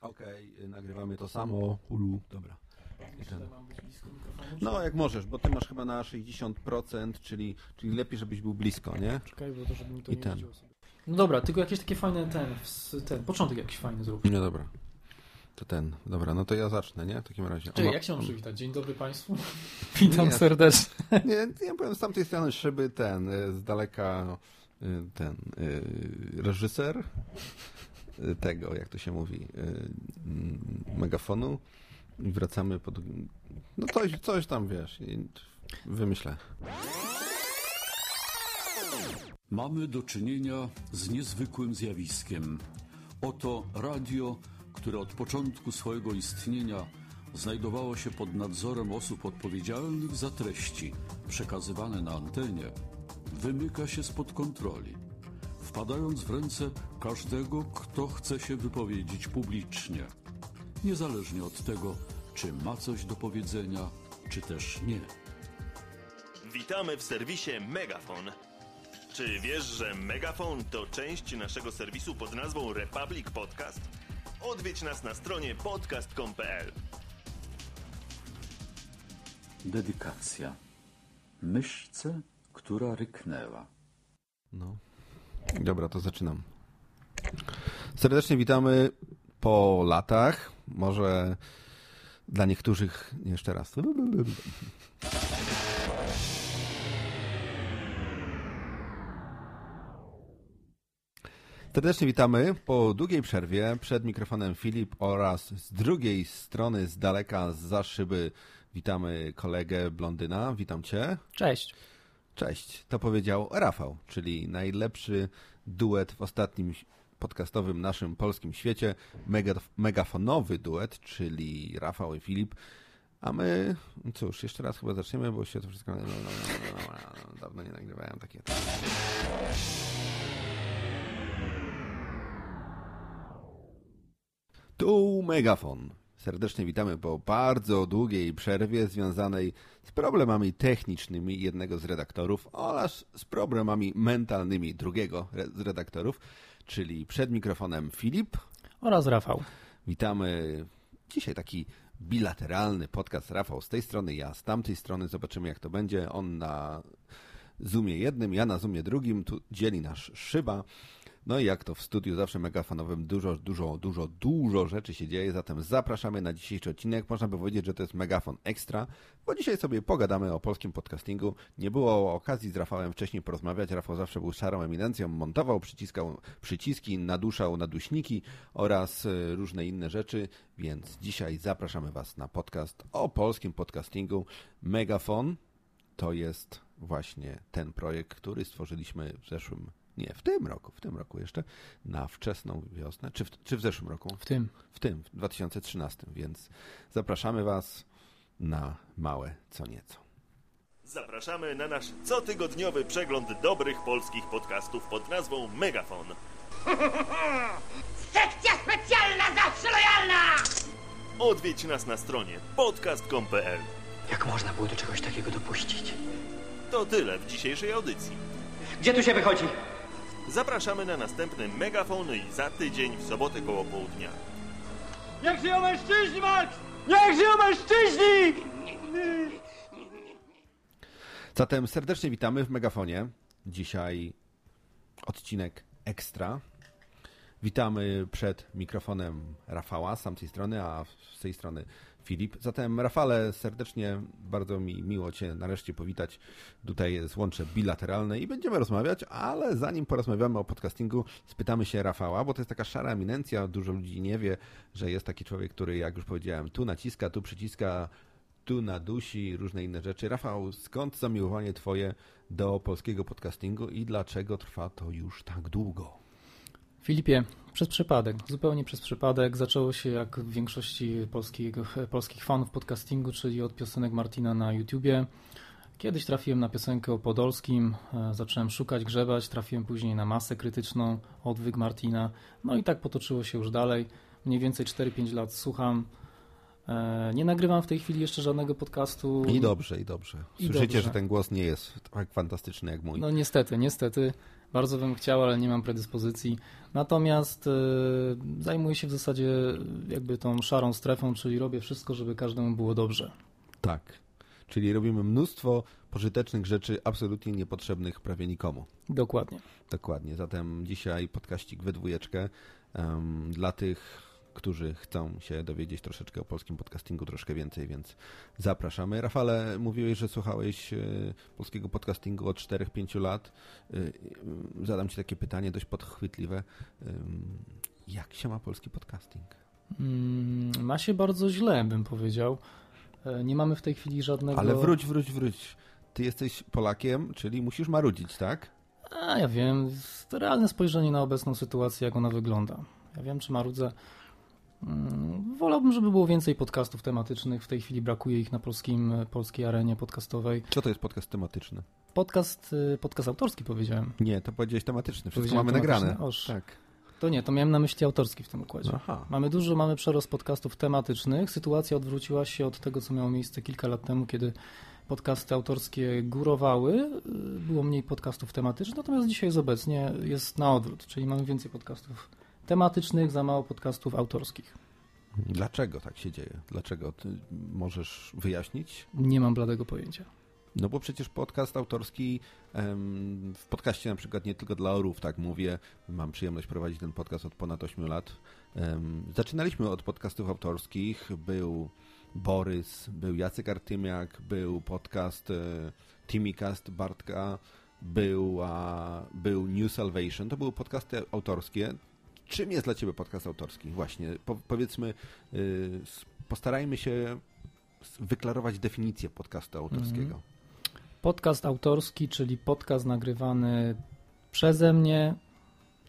Okej, okay, nagrywamy to samo. Ulu, dobra. No, jak możesz, bo ty masz chyba na 60%, czyli, czyli lepiej, żebyś był blisko, nie? Czekaj, bo to, żeby mi to I nie ten. jeździło sobie. No dobra, tylko jakieś takie fajne ten, ten początek jakiś fajny zrób. No dobra. To ten. Dobra, no to ja zacznę, nie? W takim razie. Czekaj, jak się mam przywitać? Dzień dobry Państwu. Witam Nie. serdecznie. Nie, ja powiem z tamtej strony szyby ten, y, z daleka y, ten y, reżyser y, tego, jak to się mówi, y, megafonu i wracamy pod... No coś, coś tam, wiesz, wymyślę. Mamy do czynienia z niezwykłym zjawiskiem. Oto radio, które od początku swojego istnienia znajdowało się pod nadzorem osób odpowiedzialnych za treści przekazywane na antenie, wymyka się spod kontroli, wpadając w ręce każdego, kto chce się wypowiedzieć publicznie, niezależnie od tego, czy ma coś do powiedzenia, czy też nie. Witamy w serwisie Megafon. Czy wiesz, że Megafon to część naszego serwisu pod nazwą Republic Podcast? Odwiedź nas na stronie podcast.com.pl. Dedykacja. Myszce, która ryknęła. No. Dobra, to zaczynam. Serdecznie witamy po latach. Może dla niektórych jeszcze raz. Serdecznie witamy po długiej przerwie przed mikrofonem Filip oraz z drugiej strony z daleka za szyby witamy kolegę Blondyna. Witam cię. Cześć. Cześć, to powiedział Rafał, czyli najlepszy duet w ostatnim podcastowym naszym polskim świecie, mega, megafonowy duet, czyli Rafał i Filip. A my, cóż, jeszcze raz chyba zaczniemy, bo się to wszystko... No, no, no, no, no, no, dawno nie nagrywałem takie... Tu Megafon. Serdecznie witamy po bardzo długiej przerwie związanej z problemami technicznymi jednego z redaktorów oraz z problemami mentalnymi drugiego z redaktorów, czyli przed mikrofonem Filip. Oraz Rafał. Witamy. Dzisiaj taki bilateralny podcast. Rafał z tej strony, ja z tamtej strony. Zobaczymy jak to będzie. On na Zoomie jednym, ja na Zoomie drugim. Tu dzieli nasz szyba. No i jak to w studiu zawsze megafonowym dużo, dużo, dużo, dużo rzeczy się dzieje, zatem zapraszamy na dzisiejszy odcinek. Można by powiedzieć, że to jest megafon ekstra, bo dzisiaj sobie pogadamy o polskim podcastingu. Nie było okazji z Rafałem wcześniej porozmawiać. Rafał zawsze był szarą eminencją, montował, przyciskał przyciski, naduszał naduśniki oraz y, różne inne rzeczy, więc dzisiaj zapraszamy Was na podcast o polskim podcastingu. Megafon to jest właśnie ten projekt, który stworzyliśmy w zeszłym nie, w tym roku, w tym roku jeszcze, na wczesną wiosnę, czy w, czy w zeszłym roku? W tym. W tym, w 2013, więc zapraszamy Was na małe co nieco. Zapraszamy na nasz cotygodniowy przegląd dobrych polskich podcastów pod nazwą Megafon. Sekcja specjalna zawsze lojalna! Odwiedź nas na stronie podcast.com.pl. Jak można było do czegoś takiego dopuścić? To tyle w dzisiejszej audycji. Gdzie tu się wychodzi? Zapraszamy na następny Megafon i za tydzień w sobotę koło południa. Niech żyją mężczyźni, Max! Niech żyją mężczyźni! Zatem serdecznie witamy w Megafonie. Dzisiaj odcinek ekstra. Witamy przed mikrofonem Rafała z tamtej strony, a z tej strony Filip. Zatem Rafale, serdecznie bardzo mi miło Cię nareszcie powitać. Tutaj jest łącze bilateralne i będziemy rozmawiać, ale zanim porozmawiamy o podcastingu, spytamy się Rafała, bo to jest taka szara eminencja, dużo ludzi nie wie, że jest taki człowiek, który, jak już powiedziałem, tu naciska, tu przyciska, tu nadusi, różne inne rzeczy. Rafał, skąd zamiłowanie Twoje do polskiego podcastingu i dlaczego trwa to już tak długo? Filipie, przez przypadek, zupełnie przez przypadek. Zaczęło się jak w większości polskiego, polskich fanów podcastingu, czyli od piosenek Martina na YouTubie. Kiedyś trafiłem na piosenkę o Podolskim, e, zacząłem szukać, grzebać, trafiłem później na masę krytyczną, odwyk Martina. No i tak potoczyło się już dalej. Mniej więcej 4-5 lat słucham. E, Nie nagrywam w tej chwili jeszcze żadnego podcastu. I dobrze, i dobrze. I Słyszycie, dobrze. że ten głos nie jest tak fantastyczny jak mój. No niestety, niestety. Bardzo bym chciał, ale nie mam predyspozycji. Natomiast y, zajmuję się w zasadzie jakby tą szarą strefą, czyli robię wszystko, żeby każdemu było dobrze. Tak. Czyli robimy mnóstwo pożytecznych rzeczy, absolutnie niepotrzebnych prawie nikomu. Dokładnie. Dokładnie. Zatem dzisiaj podkaścik we dwójeczkę um, dla tych, którzy chcą się dowiedzieć troszeczkę o polskim podcastingu, troszkę więcej, więc zapraszamy. Rafale, mówiłeś, że słuchałeś y, polskiego podcastingu od 4-5 lat. Y, zadam Ci takie pytanie dość podchwytliwe. Jak się ma polski podcasting? Mm, ma się bardzo źle, bym powiedział. E, nie mamy w tej chwili żadnego. Ale wróć, wróć, wróć. Ty jesteś Polakiem, czyli musisz marudzić, tak? A ja wiem, to realne spojrzenie na obecną sytuację, jak ona wygląda. Ja wiem, czy marudzę. Mm, wolałbym, żeby było więcej podcastów tematycznych. W tej chwili brakuje ich na polskim, polskiej arenie podcastowej. Co to jest podcast tematyczny? Podcast, y, podcast autorski powiedziałem. Nie, to powiedziałeś tematyczny. Wszystko mamy nagrane. Oż. Tak. To nie, to miałem na myśli autorski w tym układzie. Aha. Mamy dużo, mamy przerost podcastów tematycznych. Sytuacja odwróciła się od tego, co miało miejsce kilka lat temu, kiedy podcasty autorskie górowały, było mniej podcastów tematycznych, natomiast dzisiaj jest obecnie jest na odwrót, czyli mamy więcej podcastów tematycznych, za mało podcastów autorskich. Dlaczego tak się dzieje? Dlaczego? Ty możesz wyjaśnić? Nie mam bladego pojęcia. No bo przecież podcast autorski w podcaście na przykład nie tylko dla orów, tak mówię, mam przyjemność prowadzić ten podcast od ponad 8 lat. Zaczynaliśmy od podcastów autorskich, był Borys, był Jacek Artymiak, był podcast e, Timicast Bartka, był, był New Salvation, to były podcasty autorskie. Czym jest dla Ciebie podcast autorski? Właśnie, po, powiedzmy, y, postarajmy się wyklarować definicję podcastu autorskiego. Mhm. Podcast autorski, czyli podcast nagrywany przeze mnie,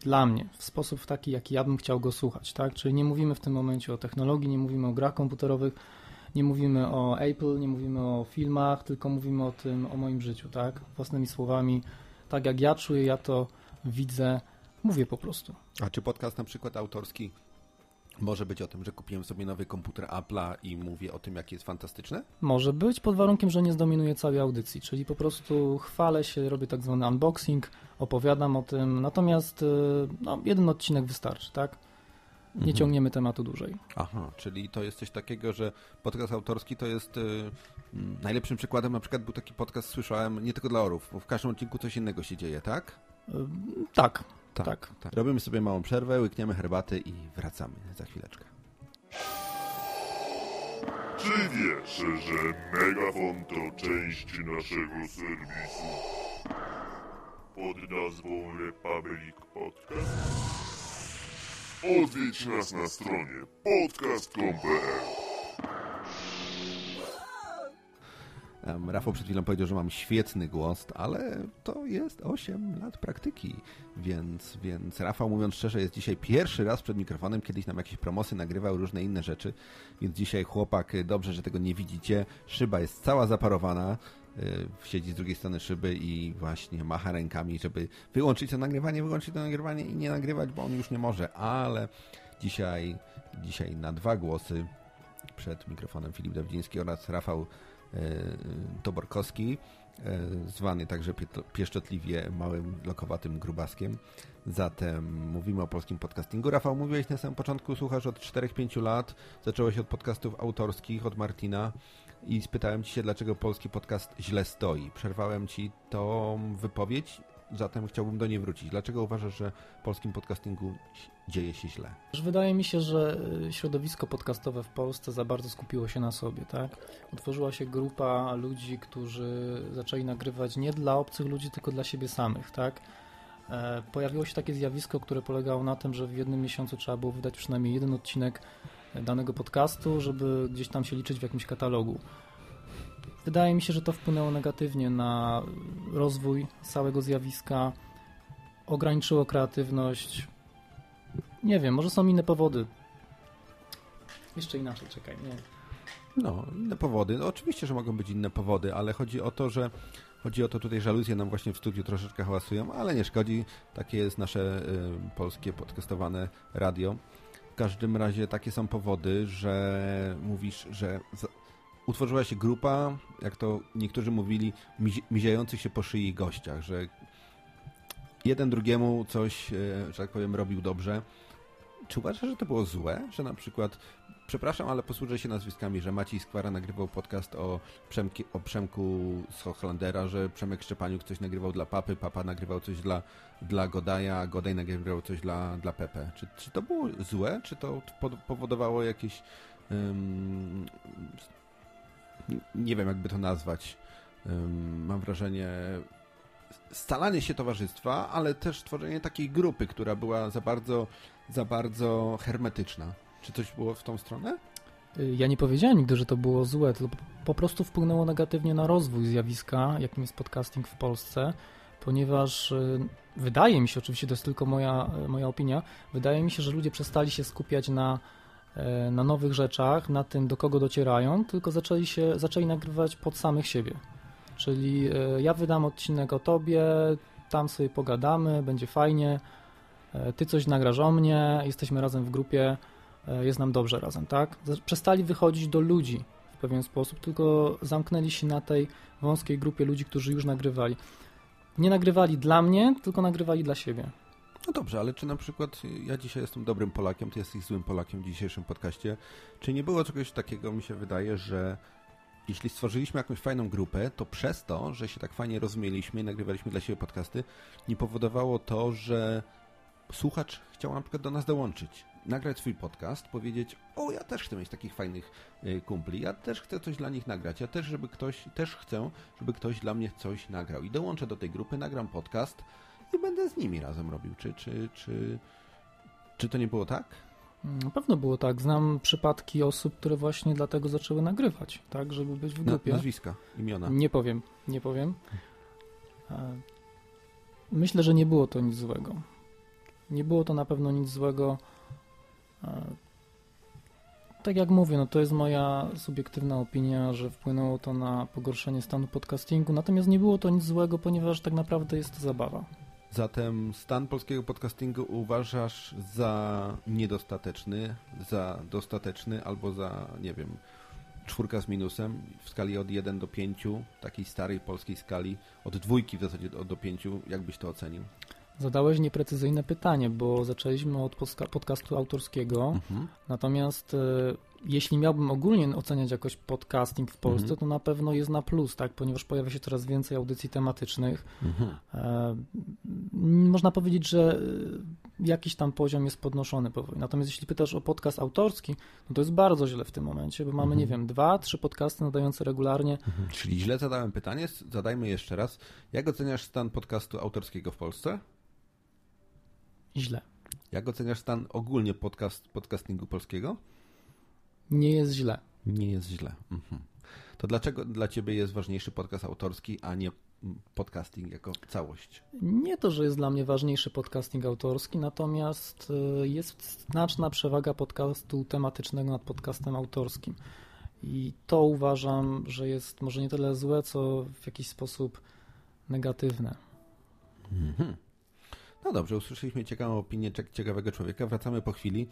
dla mnie, w sposób taki, jaki ja bym chciał go słuchać, tak? Czyli nie mówimy w tym momencie o technologii, nie mówimy o grach komputerowych, nie mówimy o Apple, nie mówimy o filmach, tylko mówimy o tym, o moim życiu, tak? Własnymi słowami, tak jak ja czuję, ja to widzę, mówię po prostu. A czy podcast na przykład autorski może być o tym, że kupiłem sobie nowy komputer Apple'a i mówię o tym, jakie jest fantastyczne? Może być, pod warunkiem, że nie zdominuję całej audycji, czyli po prostu chwalę się, robię tak zwany unboxing, opowiadam o tym, natomiast y, no, jeden odcinek wystarczy, tak? Nie mhm. ciągniemy tematu dłużej. Aha, czyli to jest coś takiego, że podcast autorski to jest y, najlepszym przykładem, na przykład był taki podcast, słyszałem, nie tylko dla orów, bo w każdym odcinku coś innego się dzieje, tak? Y, tak, tak, tak. tak. Robimy sobie małą przerwę, łykniemy herbaty i wracamy za chwileczkę. Czy wiesz, że Megafon to część naszego serwisu pod nazwą Republic Podcast? Odwiedź nas na stronie podcast.pl Rafał przed chwilą powiedział, że mam świetny głos, ale to jest 8 lat praktyki, więc, więc Rafał, mówiąc szczerze, jest dzisiaj pierwszy raz przed mikrofonem, kiedyś nam jakieś promosy nagrywał, różne inne rzeczy, więc dzisiaj chłopak, dobrze, że tego nie widzicie, szyba jest cała zaparowana, y, siedzi z drugiej strony szyby i właśnie macha rękami, żeby wyłączyć to nagrywanie, wyłączyć to nagrywanie i nie nagrywać, bo on już nie może, ale dzisiaj, dzisiaj na dwa głosy przed mikrofonem Filip Dawdziński oraz Rafał Toborkowski, e, zwany także pieszczotliwie małym, lokowatym grubaskiem. Zatem mówimy o polskim podcastingu. Rafał, mówiłeś na samym początku, słuchasz od 4-5 lat, zacząłeś od podcastów autorskich, od Martina i spytałem ci się, dlaczego polski podcast źle stoi. Przerwałem ci tą wypowiedź Zatem chciałbym do niej wrócić. Dlaczego uważasz, że w polskim podcastingu dzieje się źle? Wydaje mi się, że y, środowisko podcastowe w Polsce za bardzo skupiło się na sobie, tak? Utworzyła się grupa ludzi, którzy zaczęli nagrywać nie dla obcych ludzi, tylko dla siebie samych, tak? E, pojawiło się takie zjawisko, które polegało na tym, że w jednym miesiącu trzeba było wydać przynajmniej jeden odcinek danego podcastu, żeby gdzieś tam się liczyć w jakimś katalogu. Wydaje mi się, że to wpłynęło negatywnie na rozwój całego zjawiska, ograniczyło kreatywność. Nie wiem, może są inne powody. Jeszcze inaczej, czekaj, nie. No, inne powody. No, oczywiście, że mogą być inne powody, ale chodzi o to, że chodzi o to, tutaj żaluzje nam właśnie w studiu troszeczkę hałasują, ale nie szkodzi. Takie jest nasze y, polskie podcastowane radio. W każdym razie takie są powody, że mówisz, że utworzyła się grupa, jak to niektórzy mówili, miziejących się po szyi gościach, że jeden drugiemu coś, e, że tak powiem, robił dobrze. Czy uważasz, że to było złe, że na przykład, przepraszam, ale posłużę się nazwiskami, że Maciej Skwara nagrywał podcast o, Przemki, o Przemku z Hochlandera, że Przemek Szczepaniuk coś nagrywał dla Papy, Papa nagrywał coś dla, dla Godaja, a Godaj nagrywał coś dla, dla Pepe. Czy, czy to było złe, czy to powodowało jakieś nie wiem jakby to nazwać, mam wrażenie scalanie się towarzystwa, ale też tworzenie takiej grupy, która była za bardzo, za bardzo hermetyczna. Czy coś było w tą stronę? Y, ja nie powiedziałem nigdy, że to było złe, to po prostu wpłynęło negatywnie na rozwój zjawiska, jakim jest podcasting w Polsce, ponieważ y, wydaje mi się, oczywiście to jest tylko moja, moja opinia, wydaje mi się, że ludzie przestali się skupiać na, na nowych rzeczach, na tym, do kogo docierają, tylko zaczęli się, zaczęli nagrywać pod samych siebie. Czyli e, ja wydam odcinek o tobie, tam sobie pogadamy, będzie fajnie, e, ty coś nagraż o mnie, jesteśmy razem w grupie, e, jest nam dobrze razem, tak? Przestali wychodzić do ludzi w pewien sposób, tylko zamknęli się na tej wąskiej grupie ludzi, którzy już nagrywali. Nie nagrywali dla mnie, tylko nagrywali dla siebie. No dobrze, ale czy na przykład ja dzisiaj jestem dobrym Polakiem, ty jesteś złym Polakiem w dzisiejszym podcaście, czy nie było czegoś takiego, mi się wydaje, że jeśli stworzyliśmy jakąś fajną grupę, to przez to, że się tak fajnie rozumieliśmy i nagrywaliśmy dla siebie podcasty, nie powodowało to, że słuchacz chciał na przykład do nas dołączyć, nagrać swój podcast, powiedzieć, o ja też chcę mieć takich fajnych y, kumpli, ja też chcę coś dla nich nagrać, ja też, żeby ktoś, też chcę, żeby ktoś dla mnie coś nagrał i dołączę do tej grupy, nagram podcast i będę z nimi razem robił. Czy, czy, czy, czy to nie było tak? Na pewno było tak. Znam przypadki osób, które właśnie dlatego zaczęły nagrywać, tak, żeby być w grupie. nazwiska, imiona. Nie powiem, nie powiem. E, myślę, że nie było to nic złego. Nie było to na pewno nic złego. E, tak jak mówię, no to jest moja subiektywna opinia, że wpłynęło to na pogorszenie stanu podcastingu, natomiast nie było to nic złego, ponieważ tak naprawdę jest to zabawa. Zatem stan polskiego podcastingu uważasz za niedostateczny, za dostateczny albo za, nie wiem, czwórka z minusem w skali od 1 do 5, takiej starej polskiej skali, od dwójki w zasadzie do 5, jak byś to ocenił? Zadałeś nieprecyzyjne pytanie, bo zaczęliśmy od podcastu autorskiego, mhm. natomiast e, jeśli miałbym ogólnie oceniać jakoś podcasting w Polsce, mhm. to na pewno jest na plus, tak, ponieważ pojawia się coraz więcej audycji tematycznych. Mhm. E, można powiedzieć, że e, jakiś tam poziom jest podnoszony powoli. Natomiast jeśli pytasz o podcast autorski, no to jest bardzo źle w tym momencie, bo mamy, nie wiem, dwa, trzy podcasty nadające regularnie. Czyli źle zadałem pytanie, zadajmy jeszcze raz. Jak oceniasz stan podcastu autorskiego w Polsce? Źle. Jak oceniasz stan ogólnie podcast, podcastingu polskiego? Nie jest źle. Nie jest źle. Mhm. To dlaczego dla Ciebie jest ważniejszy podcast autorski, a nie podcasting jako całość? Nie to, że jest dla mnie ważniejszy podcasting autorski, natomiast y, jest znaczna przewaga podcastu tematycznego nad podcastem autorskim. I to uważam, że jest może nie tyle złe, co w jakiś sposób negatywne. Mhm. No dobrze, usłyszeliśmy ciekawą opinię ciekawego człowieka. Wracamy po chwili.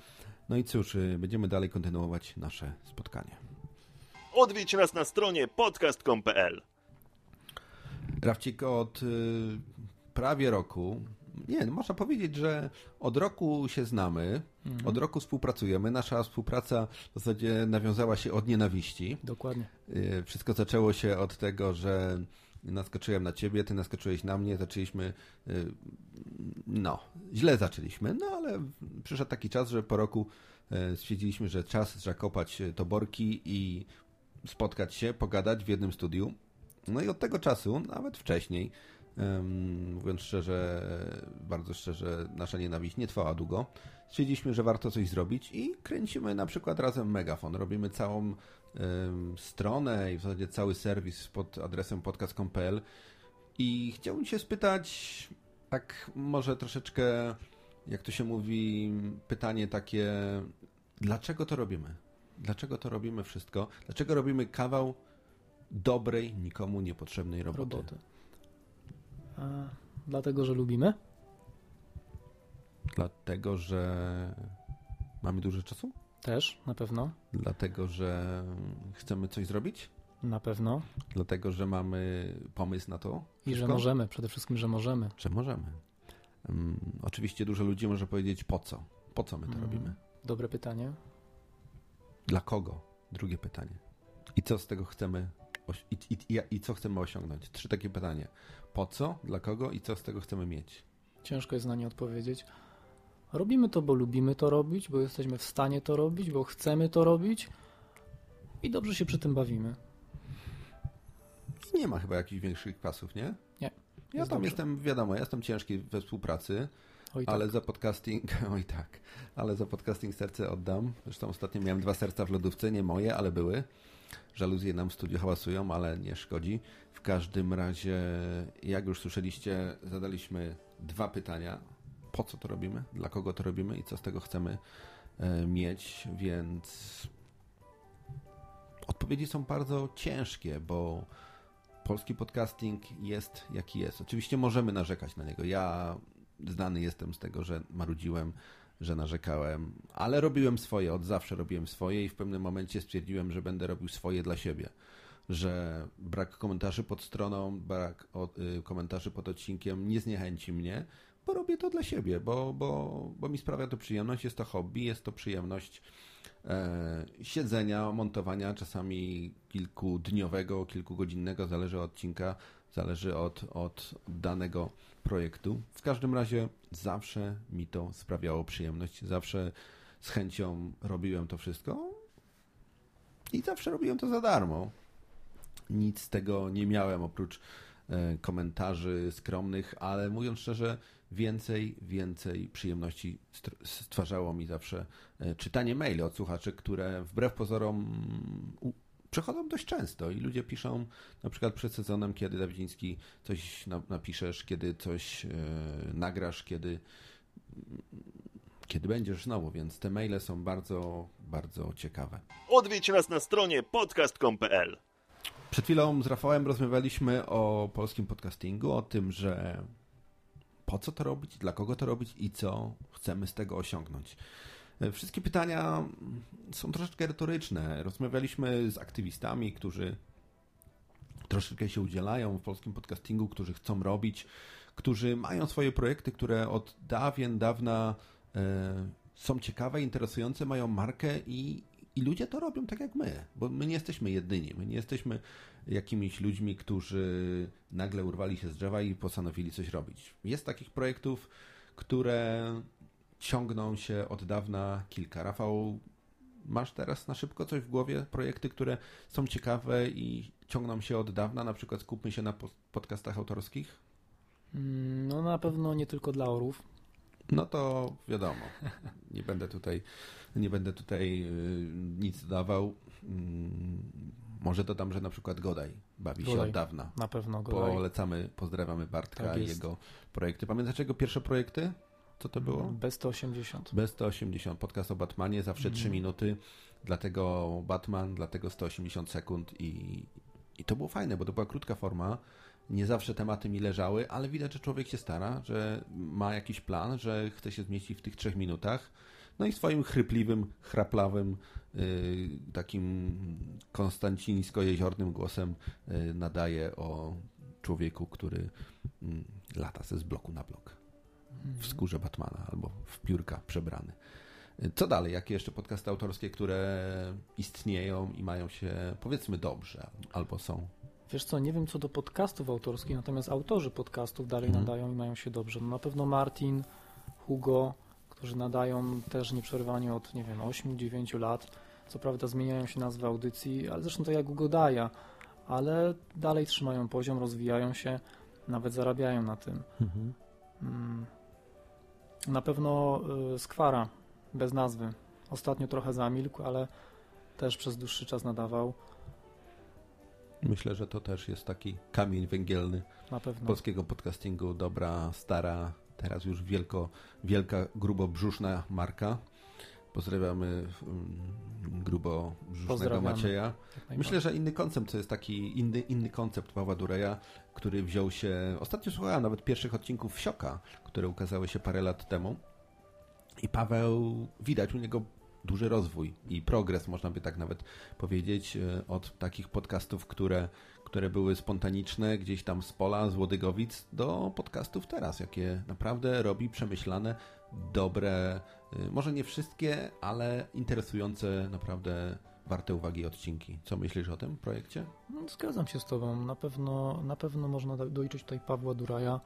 No i cóż, y, będziemy dalej kontynuować nasze spotkanie. Odwiedź nas na stronie podcast.com.pl Rawcik, od y, prawie roku, nie, no można powiedzieć, że od roku się znamy, mhm. od roku współpracujemy. Nasza współpraca w zasadzie nawiązała się od nienawiści. Dokładnie. Y, wszystko zaczęło się od tego, że naskoczyłem na ciebie, ty naskoczyłeś na mnie, zaczęliśmy, y, no, źle zaczęliśmy, no ale przyszedł taki czas, że po roku y, stwierdziliśmy, że czas zakopać toborki i spotkać się, pogadać w jednym studiu. No i od tego czasu, nawet wcześniej, mówiąc szczerze, bardzo szczerze, nasza nienawiść nie trwała długo. Stwierdziliśmy, że warto coś zrobić i kręcimy na przykład razem megafon. Robimy całą stronę i w zasadzie cały serwis pod adresem podcast.pl i chciałbym się spytać, tak może troszeczkę, jak to się mówi, pytanie takie, dlaczego to robimy? Dlaczego to robimy wszystko? Dlaczego robimy kawał dobrej, nikomu niepotrzebnej roboty? roboty. Dlatego, że lubimy? Dlatego, że mamy dużo czasu? Też, na pewno. Dlatego, że chcemy coś zrobić? Na pewno. Dlatego, że mamy pomysł na to? I że możemy, przede wszystkim, że możemy. Że możemy. Um, oczywiście dużo ludzi może powiedzieć po co? Po co my to Mm. robimy? Dobre pytanie. Dla kogo? Drugie pytanie. I co z tego chcemy i, i, i, co chcemy osiągnąć? Trzy takie pytania. Po co? Dla kogo? I co z tego chcemy mieć? Ciężko jest na nie odpowiedzieć. Robimy to, bo lubimy to robić, bo jesteśmy w stanie to robić, bo chcemy to robić i dobrze się przy tym bawimy. I nie ma chyba jakichś większych pasów, nie? Nie. Ja tam dobrze. jestem, wiadomo, ja jestem ciężki we współpracy, Oj, ale tak. za podcasting, oj tak, ale za podcasting serce oddam. Zresztą ostatnio miałem dwa serca w lodówce, nie moje, ale były. Żaluzje nam w studiu hałasują, ale nie szkodzi. W każdym razie, jak już słyszeliście, zadaliśmy dwa pytania. Po co to robimy? Dla kogo to robimy? I co z tego chcemy e, mieć? Więc odpowiedzi są bardzo ciężkie, bo polski podcasting jest jaki jest. Oczywiście możemy narzekać na niego. Ja znany jestem z tego, że marudziłem, że narzekałem, ale robiłem swoje, od zawsze robiłem swoje i w pewnym momencie stwierdziłem, że będę robił swoje dla siebie. Że brak komentarzy pod stroną, brak y, komentarzy pod odcinkiem nie zniechęci mnie, bo robię to dla siebie, bo, bo, bo mi sprawia to przyjemność, jest to hobby, jest to przyjemność e, siedzenia, montowania, czasami kilkudniowego, kilkugodzinnego, zależy od odcinka, zależy od, od danego projektu. W każdym razie zawsze mi to sprawiało przyjemność, zawsze z chęcią robiłem to wszystko i zawsze robiłem to za darmo. Nic z tego nie miałem oprócz e, komentarzy skromnych, ale mówiąc szczerze, więcej, więcej przyjemności stwarzało mi zawsze e, czytanie maili od słuchaczy, które wbrew pozorom przechodzą dość często i ludzie piszą na przykład przed sezonem, kiedy Dawidziński coś na- napiszesz, kiedy coś e, nagrasz, kiedy kiedy będziesz znowu, więc te maile są bardzo, bardzo ciekawe. Odwiedź nas na stronie podcast.com.pl. Przed chwilą z Rafałem rozmawialiśmy o polskim podcastingu, o tym, że po co to robić, dla kogo to robić i co chcemy z tego osiągnąć. Wszystkie pytania są troszeczkę retoryczne. Rozmawialiśmy z aktywistami, którzy troszeczkę się udzielają w polskim podcastingu, którzy chcą robić, którzy mają swoje projekty, które od dawien dawna e, są ciekawe, interesujące, mają markę i, i ludzie to robią tak jak my, bo my nie jesteśmy jedyni, my nie jesteśmy jakimiś ludźmi, którzy nagle urwali się z drzewa i postanowili coś robić. Jest takich projektów, które ciągną się od dawna kilka. Rafał, masz teraz na szybko coś w głowie? Projekty, które są ciekawe i ciągną się od dawna, na przykład skupmy się na po- podcastach autorskich? Mm, No na pewno nie tylko dla orów. No to wiadomo. Nie będę tutaj, nie będę tutaj y, nic dodawał. Mm, Może dodam, że na przykład Godaj bawi się Godaj. od dawna. Na pewno go daj. Polecamy, pozdrawiamy Bartka Tak i jego projekty. Pamiętasz jego pierwsze projekty? Co to było? B180. B180, podcast o Batmanie, zawsze 3 Mhm. minuty, dlatego Batman, dlatego 180 sekund i, i to było fajne, bo to była krótka forma, nie zawsze tematy mi leżały, ale widać, że człowiek się stara, że ma jakiś plan, że chce się zmieścić w tych trzech minutach, no i swoim chrypliwym, chraplawym, y, takim konstancińsko-jeziornym głosem y, nadaje o człowieku, który mm, lata ze z bloku na blok w skórze Batmana albo w piórka przebrany. Co dalej? Jakie jeszcze podcasty autorskie, które istnieją i mają się powiedzmy dobrze albo są? Wiesz co, nie wiem co do podcastów autorskich, natomiast autorzy podcastów dalej Mhm. nadają i mają się dobrze. No na pewno Martin, Hugo, którzy nadają też nieprzerwanie od, nie wiem, 8-9 lat. Co prawda zmieniają się nazwy audycji, ale zresztą to jak Hugo Daja, ale dalej trzymają poziom, rozwijają się, nawet zarabiają na tym. Mm. Na pewno y, Skwara, bez nazwy. Ostatnio trochę zamilkł, ale też przez dłuższy czas nadawał. Myślę, że to też jest taki kamień węgielny Na pewno. polskiego podcastingu. Dobra, stara, teraz już wielko, wielka, grubobrzuszna marka. Pozdrawiamy mm, grubobrzusznego Pozdrawiamy. Macieja. Myślę, że inny koncept to jest taki inny, inny koncept Pawła Dureja, który wziął się. Ostatnio słuchałem nawet pierwszych odcinków Wsioka, które ukazały się parę lat temu. I Paweł, widać u niego duży rozwój i progres, można by tak nawet powiedzieć, e, od takich podcastów, które, które były spontaniczne gdzieś tam z pola, z Łodygowic, do podcastów teraz, jakie naprawdę robi przemyślane, dobre, może nie wszystkie, ale interesujące, naprawdę warte uwagi odcinki. Co myślisz o tym projekcie? No, zgadzam się z Tobą. Na pewno, na pewno można doliczyć tutaj Pawła Duraja.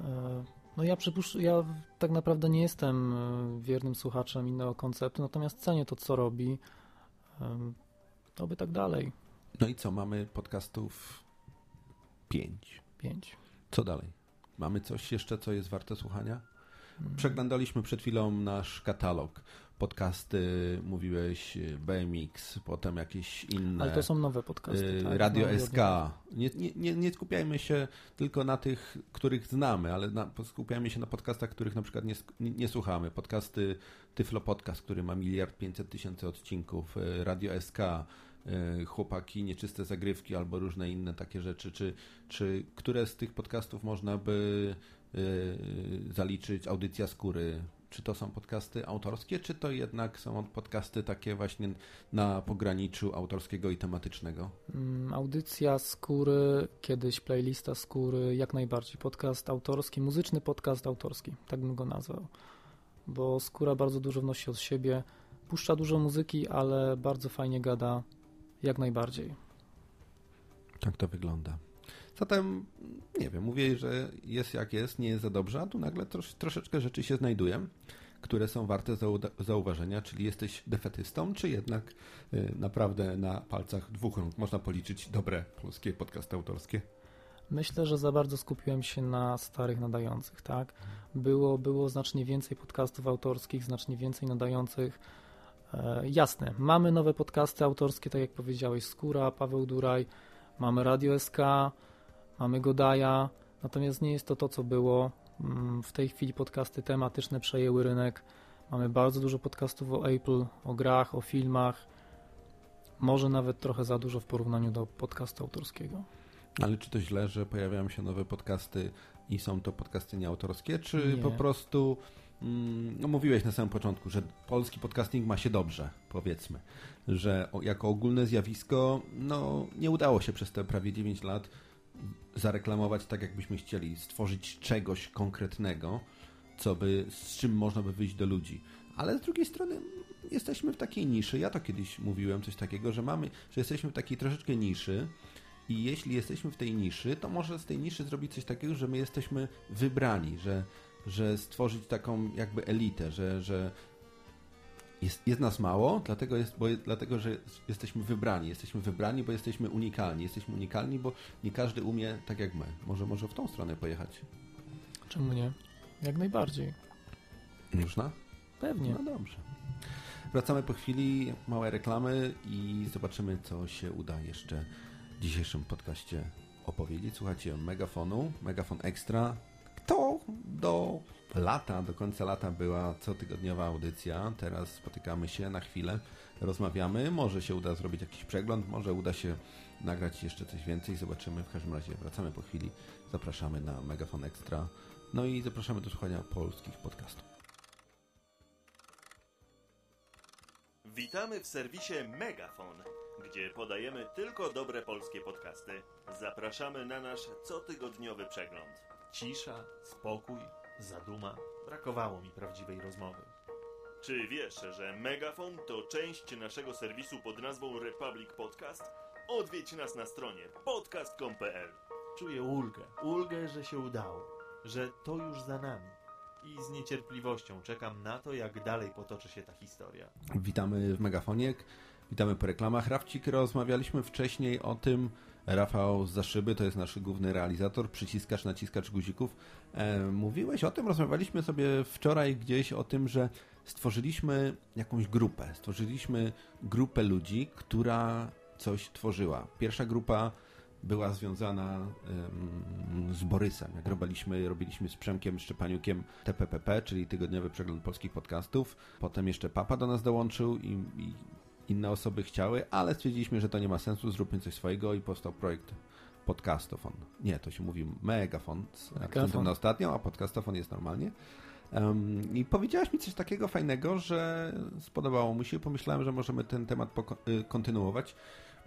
E, no ja przypuszczam, ja tak naprawdę nie jestem e, wiernym słuchaczem innego konceptu, natomiast cenię to, co robi. To by tak dalej. No i co, mamy podcastów pięć. Pięć. Co dalej? Mamy coś jeszcze, co jest warte słuchania? Przeglądaliśmy przed chwilą nasz katalog podcasty, mówiłeś BMX, potem jakieś inne. Ale to są nowe podcasty. Y, tak? Radio SK. Nie, nie, nie skupiajmy się tylko na tych, których znamy, ale na, skupiajmy się na podcastach, których na przykład nie, nie, słuchamy. Podcasty Tyflo Podcast, który ma miliard pięćset tysięcy odcinków, y, Radio SK, y, chłopaki, nieczyste zagrywki albo różne inne takie rzeczy. Czy, czy które z tych podcastów można by zaliczyć audycja skóry, czy to są podcasty autorskie, czy to jednak są podcasty takie właśnie na pograniczu autorskiego i tematycznego? Mm, audycja skóry, kiedyś playlista skóry, jak najbardziej. Podcast autorski, muzyczny podcast autorski, tak bym go nazwał. Bo skóra bardzo dużo wnosi od siebie, puszcza dużo muzyki, ale bardzo fajnie gada, jak najbardziej. Tak to wygląda. Zatem, nie wiem, mówię, że jest jak jest, nie jest za dobrze, a tu nagle trosz, troszeczkę rzeczy się znajduje, które są warte zauważenia, czyli jesteś defetystą, czy jednak y, naprawdę na palcach dwóch rąk można policzyć dobre polskie podcasty autorskie? Myślę, że za bardzo skupiłem się na starych nadających, tak? Było, było znacznie więcej podcastów autorskich, znacznie więcej nadających. E, jasne, mamy nowe podcasty autorskie, tak jak powiedziałeś, Skóra, Paweł Duraj, mamy Radio SK, mamy Godaja, natomiast nie jest to to, co było. Mm, w tej chwili podcasty tematyczne przejęły rynek. Mamy bardzo dużo podcastów o Apple, o grach, o filmach. Może nawet trochę za dużo w porównaniu do podcastu autorskiego. Ale czy to źle, że pojawiają się nowe podcasty i są to podcasty nieautorskie, czy nie. po prostu mm, no mówiłeś na samym początku, że polski podcasting ma się dobrze, powiedzmy, że jako ogólne zjawisko no, nie udało się przez te prawie 9 lat zareklamować tak, jakbyśmy chcieli, stworzyć czegoś konkretnego, co by, z czym można by wyjść do ludzi. Ale z drugiej strony jesteśmy w takiej niszy. Ja to kiedyś mówiłem coś takiego, że mamy, że jesteśmy w takiej troszeczkę niszy. I jeśli jesteśmy w tej niszy, to może z tej niszy zrobić coś takiego, że my jesteśmy wybrani, że, że stworzyć taką jakby elitę, że, że jest, jest nas mało, dlatego, jest, bo, dlatego, że jesteśmy wybrani. Jesteśmy wybrani, bo jesteśmy unikalni. Jesteśmy unikalni, bo nie każdy umie tak jak my. Może, może w tą stronę pojechać. Czemu nie? Jak najbardziej. Można? Pewnie. No dobrze. Wracamy po chwili, małe reklamy i zobaczymy, co się uda jeszcze w dzisiejszym podcaście opowiedzieć. Słuchajcie Megafonu, Megafon Extra. Kto do lata, do końca lata była cotygodniowa audycja. Teraz spotykamy się na chwilę, rozmawiamy. Może się uda zrobić jakiś przegląd, może uda się nagrać jeszcze coś więcej. Zobaczymy. W każdym razie wracamy po chwili. Zapraszamy na Megafon Extra. No i zapraszamy do słuchania polskich podcastów. Witamy w serwisie Megafon, gdzie podajemy tylko dobre polskie podcasty. Zapraszamy na nasz cotygodniowy przegląd. Cisza, spokój, zaduma. Brakowało mi prawdziwej rozmowy. Czy wiesz, że Megafon to część naszego serwisu pod nazwą Republic Podcast? Odwiedź nas na stronie podcast.com.pl Czuję ulgę, ulgę, że się udało, że to już za nami. I z niecierpliwością czekam na to, jak dalej potoczy się ta historia. Witamy w Megafonie, witamy po reklamach. Rawcik, rozmawialiśmy wcześniej o tym, Rafał Zaszyby to jest nasz główny realizator, przyciskacz, naciskacz guzików. E, mówiłeś o tym, rozmawialiśmy sobie wczoraj gdzieś o tym, że stworzyliśmy jakąś grupę. Stworzyliśmy grupę ludzi, która coś tworzyła. Pierwsza grupa była związana z Borysem. Jak robiliśmy, robiliśmy z Przemkiem Szczepaniukiem TPPP, czyli Tygodniowy Przegląd Polskich Podcastów. Potem jeszcze Papa do nas dołączył i, i inne osoby chciały, ale stwierdziliśmy, że to nie ma sensu, zróbmy coś swojego i powstał projekt Podcastofon. Nie, to się mówi Megafon, akcentem na ostatnią, a Podcastofon jest normalnie. Um, I powiedziałaś mi coś takiego fajnego, że spodobało mi się. Pomyślałem, że możemy ten temat y, kontynuować.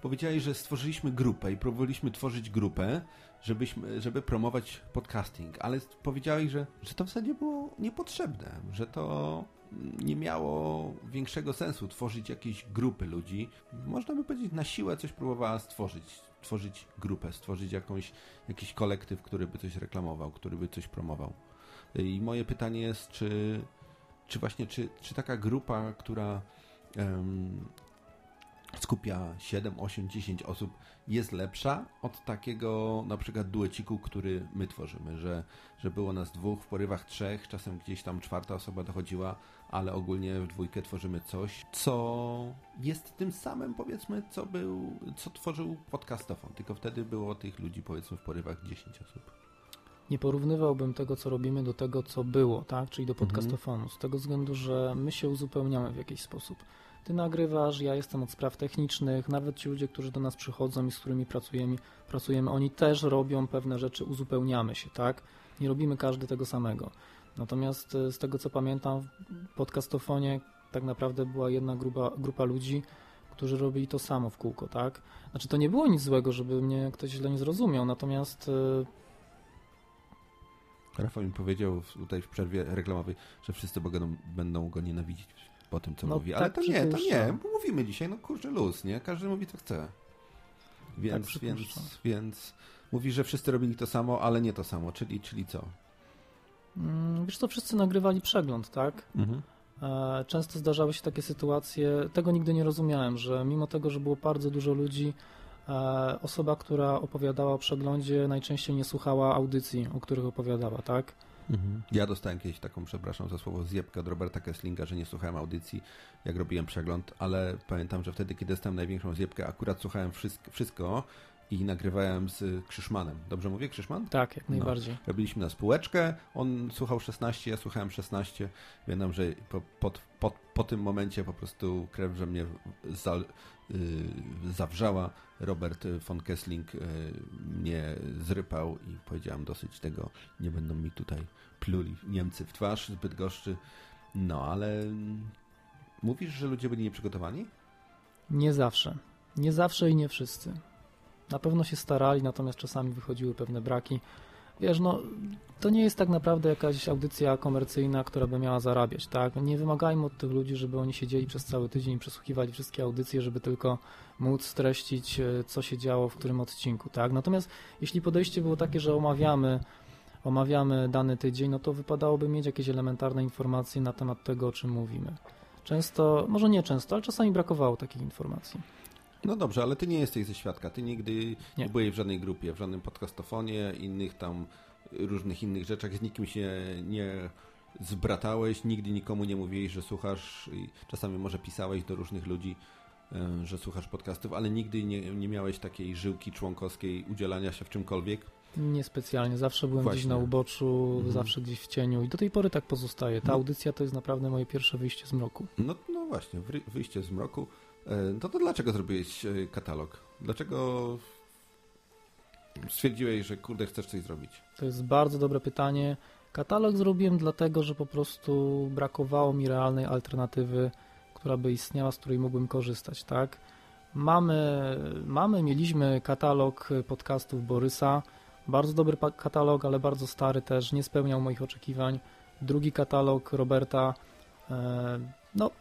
Powiedziałeś, że stworzyliśmy grupę i próbowaliśmy tworzyć grupę, żebyśmy, żeby promować podcasting, ale powiedziałeś, że, że to w zasadzie było niepotrzebne, że to nie miało większego sensu tworzyć jakieś grupy ludzi. Można by powiedzieć, na siłę coś próbowała stworzyć. Tworzyć grupę, stworzyć jakąś, jakiś kolektyw, który by coś reklamował, który by coś promował. I moje pytanie jest, czy, czy właśnie, czy, czy taka grupa, która skupia 7, 8, 10 osób, jest lepsza od takiego na przykład dueciku, który my tworzymy, że, że było nas dwóch, w porywach trzech, czasem gdzieś tam czwarta osoba dochodziła, ale ogólnie w dwójkę tworzymy coś, co jest tym samym, powiedzmy, co był, co tworzył podcastofon, tylko wtedy było tych ludzi, powiedzmy, w porywach 10 osób. Nie porównywałbym tego, co robimy, do tego, co było, tak? czyli do mhm. podcastofonu, z tego względu, że my się uzupełniamy w jakiś sposób. Ty nagrywasz, ja jestem od spraw technicznych, nawet ci ludzie, którzy do nas przychodzą i z którymi pracujemy, pracujemy, oni też robią pewne rzeczy, uzupełniamy się, tak? Nie robimy każdy tego samego. Natomiast e, z tego co pamiętam, w podcastofonie tak naprawdę była jedna grupa, grupa ludzi, którzy robili to samo w kółko, tak? Znaczy to nie było nic złego, żeby mnie ktoś źle nie zrozumiał, natomiast e, Rafał mi powiedział tutaj w przerwie reklamowej, że wszyscy będą, będą go nienawidzić po tym, co no, mówi. Ale tak, to nie, to nie. Bo mówimy dzisiaj, no kurczę, luz, nie? Każdy mówi, co chce. Więc, tak więc, więc mówi, że wszyscy robili to samo, ale nie to samo. Czyli, czyli co? Mm, wiesz to wszyscy nagrywali przegląd, tak? Mhm. E, często zdarzały się takie sytuacje, tego nigdy nie rozumiałem, że mimo tego, że było bardzo dużo ludzi, e, osoba, która opowiadała o przeglądzie najczęściej nie słuchała audycji, o których opowiadała, tak? Mhm. Ja dostałem kiedyś taką, przepraszam za słowo, zjebkę od Roberta Kesslinga, że nie słuchałem audycji, jak robiłem przegląd, ale pamiętam, że wtedy, kiedy dostałem największą zjebkę, akurat słuchałem wszystko, wszystko i nagrywałem z Krzyszmanem. Dobrze mówię, Krzyszman? Tak, jak najbardziej. No. Robiliśmy na spółeczkę, on słuchał 16, ja słuchałem 16. Pamiętam, że po, po, po, po tym momencie po prostu krew, że mnie za, yy, zawrzała. Robert von Kessling yy, mnie zrypał i powiedziałem dosyć tego, nie będą mi tutaj pluli Niemcy w twarz zbyt goszczy. No, ale mówisz, że ludzie byli nieprzygotowani? Nie zawsze. Nie zawsze i nie wszyscy. Na pewno się starali, natomiast czasami wychodziły pewne braki. Wiesz, no to nie jest tak naprawdę jakaś audycja komercyjna, która by miała zarabiać, tak? Nie wymagajmy od tych ludzi, żeby oni siedzieli przez cały tydzień i przesłuchiwali wszystkie audycje, żeby tylko móc streścić, e, co się działo w którym odcinku, tak? Natomiast jeśli podejście było takie, że omawiamy omawiamy dany tydzień, no to wypadałoby mieć jakieś elementarne informacje na temat tego, o czym mówimy. Często, może nie często, ale czasami brakowało takich informacji. No dobrze, ale ty nie jesteś ze świadka. Ty nigdy nie, nie byłeś w żadnej grupie, w żadnym podcastofonie, innych tam różnych innych rzeczach, z nikim się nie zbratałeś, nigdy nikomu nie mówiłeś, że słuchasz i czasami może pisałeś do różnych ludzi, e, że słuchasz podcastów, ale nigdy nie, nie miałeś takiej żyłki członkowskiej udzielania się w czymkolwiek? Niespecjalnie. Zawsze byłem Właśnie. gdzieś na uboczu, mhm. zawsze gdzieś w cieniu i do tej pory tak pozostaje. Ta no. audycja to jest naprawdę moje pierwsze wyjście z mroku. No, no właśnie, wyjście z mroku. To, to dlaczego zrobiłeś e, katalog? Dlaczego stwierdziłeś, że kurde, chcesz coś zrobić? To jest bardzo dobre pytanie. Katalog zrobiłem dlatego, że po prostu brakowało mi realnej alternatywy, która by istniała, z której mógłbym korzystać, tak? Mamy, mamy, mieliśmy katalog podcastów Borysa, bardzo dobry katalog, ale bardzo stary też, nie spełniał moich oczekiwań. Drugi katalog Roberta, e, no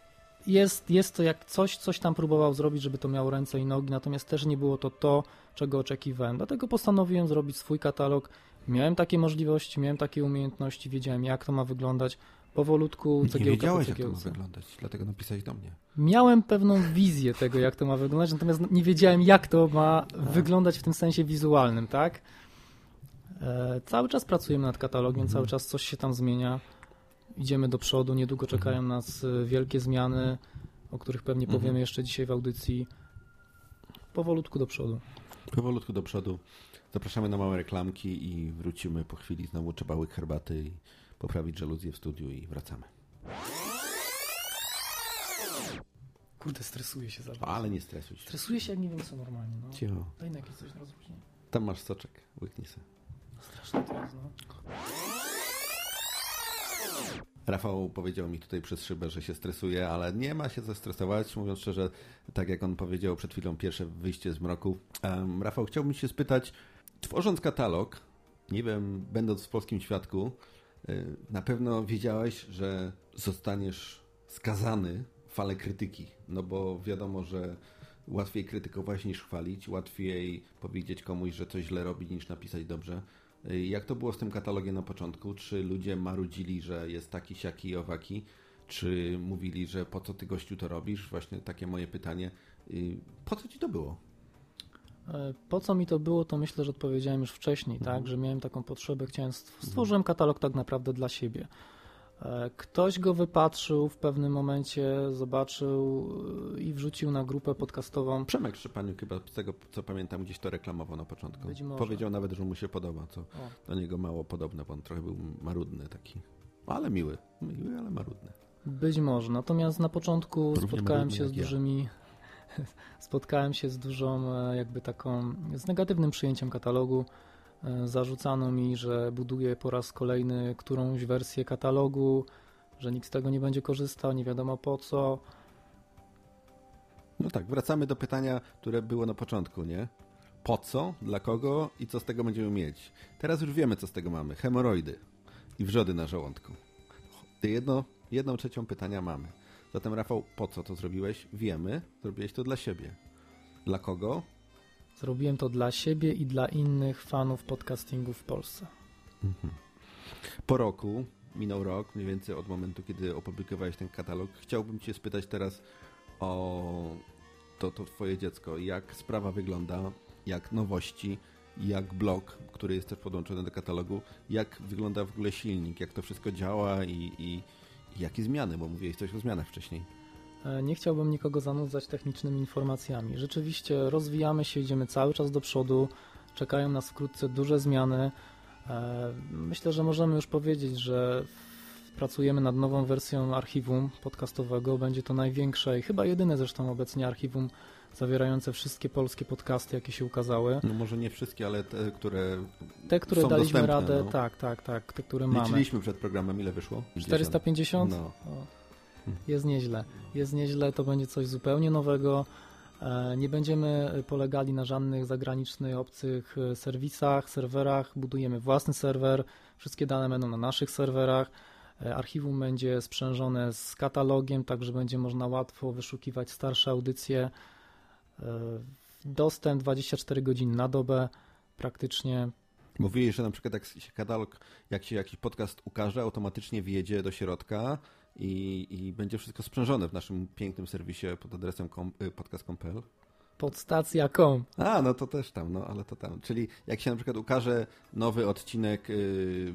jest, jest to jak coś, coś tam próbował zrobić, żeby to miało ręce i nogi, natomiast też nie było to to, czego oczekiwałem. Dlatego postanowiłem zrobić swój katalog. Miałem takie możliwości, miałem takie umiejętności, wiedziałem jak to ma wyglądać. Powolutku, cegiełka Nie wiedziałeś, jak to ma wyglądać, dlatego napisałeś do mnie. Miałem pewną wizję tego, jak to ma wyglądać, natomiast nie wiedziałem, jak to ma A. wyglądać w tym sensie wizualnym, tak? E, cały czas pracujemy nad katalogiem, mhm. cały czas coś się tam zmienia idziemy do przodu, niedługo mhm. czekają nas e, wielkie zmiany, o których pewnie mhm. powiemy jeszcze dzisiaj w audycji. Powolutku do przodu. Powolutku do przodu. Zapraszamy na małe reklamki i wrócimy po chwili. Znowu trzeba łyk herbaty i poprawić żaluzję w studiu i wracamy. Kurde, stresuję się za bardzo. Ale nie stresuj się. Stresuję się, jak nie wiem co normalnie. No. Cicho. Daj na jakieś coś na rozluźnienie. Tam masz soczek, łyknij sobie. Straszne to jest, no. Rafał powiedział mi tutaj przez szybę, że się stresuje, ale nie ma się co stresować. Mówiąc szczerze, tak jak on powiedział przed chwilą, pierwsze wyjście z mroku. Um, Rafał, chciałbym się spytać, tworząc katalog, nie wiem, będąc w polskim świadku, y, na pewno wiedziałeś, że zostaniesz skazany fale krytyki. No bo wiadomo, że łatwiej krytykować niż chwalić, łatwiej powiedzieć komuś, że coś źle robi, niż napisać dobrze. Jak to było z tym katalogiem na początku? Czy ludzie marudzili, że jest taki, siaki i owaki? Czy mówili, że po co ty gościu to robisz? Właśnie takie moje pytanie. Y, Po co ci to było? E, Po co mi to było, to myślę, że odpowiedziałem już wcześniej, tak, że miałem taką potrzebę, chciałem, stw- stworzyłem katalog tak naprawdę dla siebie. E, Ktoś go wypatrzył w pewnym momencie, zobaczył e, i wrzucił na grupę podcastową. Przemek Szczepaniuk chyba z tego, co pamiętam, gdzieś to reklamował na początku. Powiedział nawet, że mu się podoba, co O. do niego mało podobne, bo on trochę był marudny taki. Ale miły. Miły, ale marudny. Być może. Natomiast na początku Równie spotkałem się z jak ja. dużymi. Spotkałem się z dużą, e, jakby taką, z negatywnym przyjęciem katalogu. E, Zarzucano mi, że buduję po raz kolejny którąś wersję katalogu, że nikt z tego nie będzie korzystał, nie wiadomo po co. No tak, wracamy do pytania, które było na początku, nie? Po co, dla kogo i co z tego będziemy mieć? Teraz już wiemy, co z tego mamy. Hemoroidy i wrzody na żołądku. Jedno, jedną trzecią pytania mamy. Zatem Rafał, po co to zrobiłeś? Wiemy, zrobiłeś to dla siebie. Dla kogo? Zrobiłem to dla siebie i dla innych fanów podcastingu w Polsce. Po roku, minął rok, mniej więcej od momentu, kiedy opublikowałeś ten katalog. Chciałbym Cię spytać teraz o to, to Twoje dziecko. Jak sprawa wygląda, jak nowości, jak blog, który jest też podłączony do katalogu, jak wygląda w ogóle silnik, jak to wszystko działa i, i, i jakie zmiany, bo mówiłeś coś o zmianach wcześniej. E, Nie chciałbym nikogo zanudzać technicznymi informacjami. Rzeczywiście rozwijamy się, idziemy cały czas do przodu, czekają nas wkrótce duże zmiany. E, Myślę, że możemy już powiedzieć, że pracujemy nad nową wersją archiwum podcastowego. Będzie to największe i chyba jedyne zresztą obecnie archiwum zawierające wszystkie polskie podcasty, jakie się ukazały. No może nie wszystkie, ale te, które Te, które są daliśmy dostępne, radę, no. tak, tak, tak, te, które mamy. Liczyliśmy przed programem, ile wyszło? 450? No. O, jest nieźle. Jest nieźle, to będzie coś zupełnie nowego. E, Nie będziemy polegali na żadnych zagranicznych, obcych e, serwisach, serwerach. Budujemy własny serwer. Wszystkie dane będą na naszych serwerach. E, Archiwum będzie sprzężone z katalogiem, także będzie można łatwo wyszukiwać starsze audycje. Dostęp 24 godziny na dobę praktycznie. Mówiłeś, że na przykład jak się katalog, jak się jakiś podcast ukaże, automatycznie wjedzie do środka i, i będzie wszystko sprzężone w naszym pięknym serwisie pod adresem y, podcast.pl. Podstacja.com. A, no to też tam, no ale to tam. Czyli jak się na przykład ukaże nowy odcinek yy,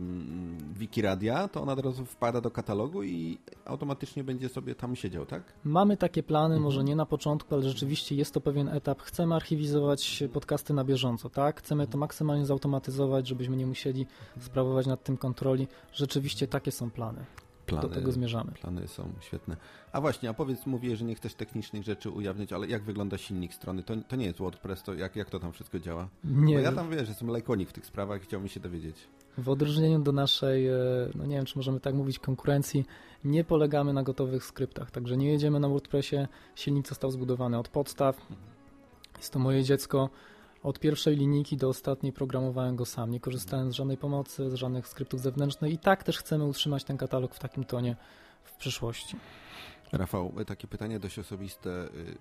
Wikiradia, to on od razu wpada do katalogu i automatycznie będzie sobie tam siedział, tak? Mamy takie plany, Mhm. może nie na początku, ale rzeczywiście jest to pewien etap. Chcemy archiwizować podcasty na bieżąco, tak? Chcemy to maksymalnie zautomatyzować, żebyśmy nie musieli sprawować nad tym kontroli. Rzeczywiście takie są plany. Plany, Do tego zmierzamy. Plany są świetne. A właśnie, a powiedz, mówię, że nie chcesz technicznych rzeczy ujawniać, ale jak wygląda silnik strony? To, to nie jest WordPress, to jak, jak to tam wszystko działa? Nie Bo ja wiem. tam, wiesz, jestem lajkonik w tych sprawach i chciałbym się dowiedzieć. W odróżnieniu do naszej, e, no nie wiem, czy możemy tak mówić, konkurencji, nie polegamy na gotowych skryptach. Także nie jedziemy na WordPressie. Silnik został zbudowany od podstaw. Jest to moje dziecko. Od pierwszej linijki do ostatniej programowałem go sam. Nie korzystałem z żadnej pomocy, z żadnych skryptów zewnętrznych i tak też chcemy utrzymać ten katalog w takim tonie w przyszłości. Rafał, takie pytanie dość osobiste. Y,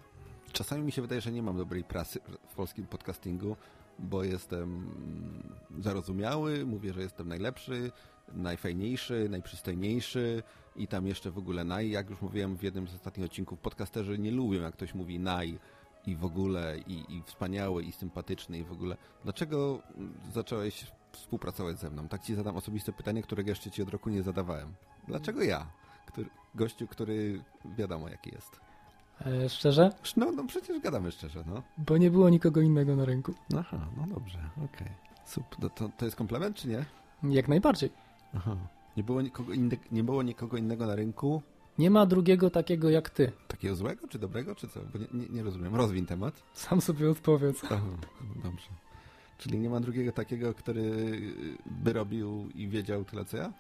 Czasami mi się wydaje, że nie mam dobrej prasy w polskim podcastingu, bo jestem zarozumiały, mówię, że jestem najlepszy, najfajniejszy, najprzystojniejszy i tam jeszcze w ogóle naj, jak już mówiłem w jednym z ostatnich odcinków, podcasterzy nie lubią, jak ktoś mówi naj i w ogóle, i, i wspaniały, i sympatyczny, i w ogóle. Dlaczego zacząłeś współpracować ze mną? Tak ci zadam osobiste pytanie, którego jeszcze ci od roku nie zadawałem. Dlaczego ja? Który, gościu, który wiadomo jaki jest. E, szczerze? No, no przecież gadamy szczerze, no. Bo nie było nikogo innego na rynku. Aha, no dobrze, okej. Super. To, to, to jest komplement, czy nie? Jak najbardziej. Aha. Nie było, nikogo inne, nie było nikogo innego na rynku, Nie ma drugiego takiego jak ty. takiego złego, czy dobrego, czy co? Bo nie, nie, nie rozumiem. Rozwin temat. Sam sobie odpowiedz. No dobrze. Czyli nie ma drugiego takiego, który by robił i wiedział tyle, co ja?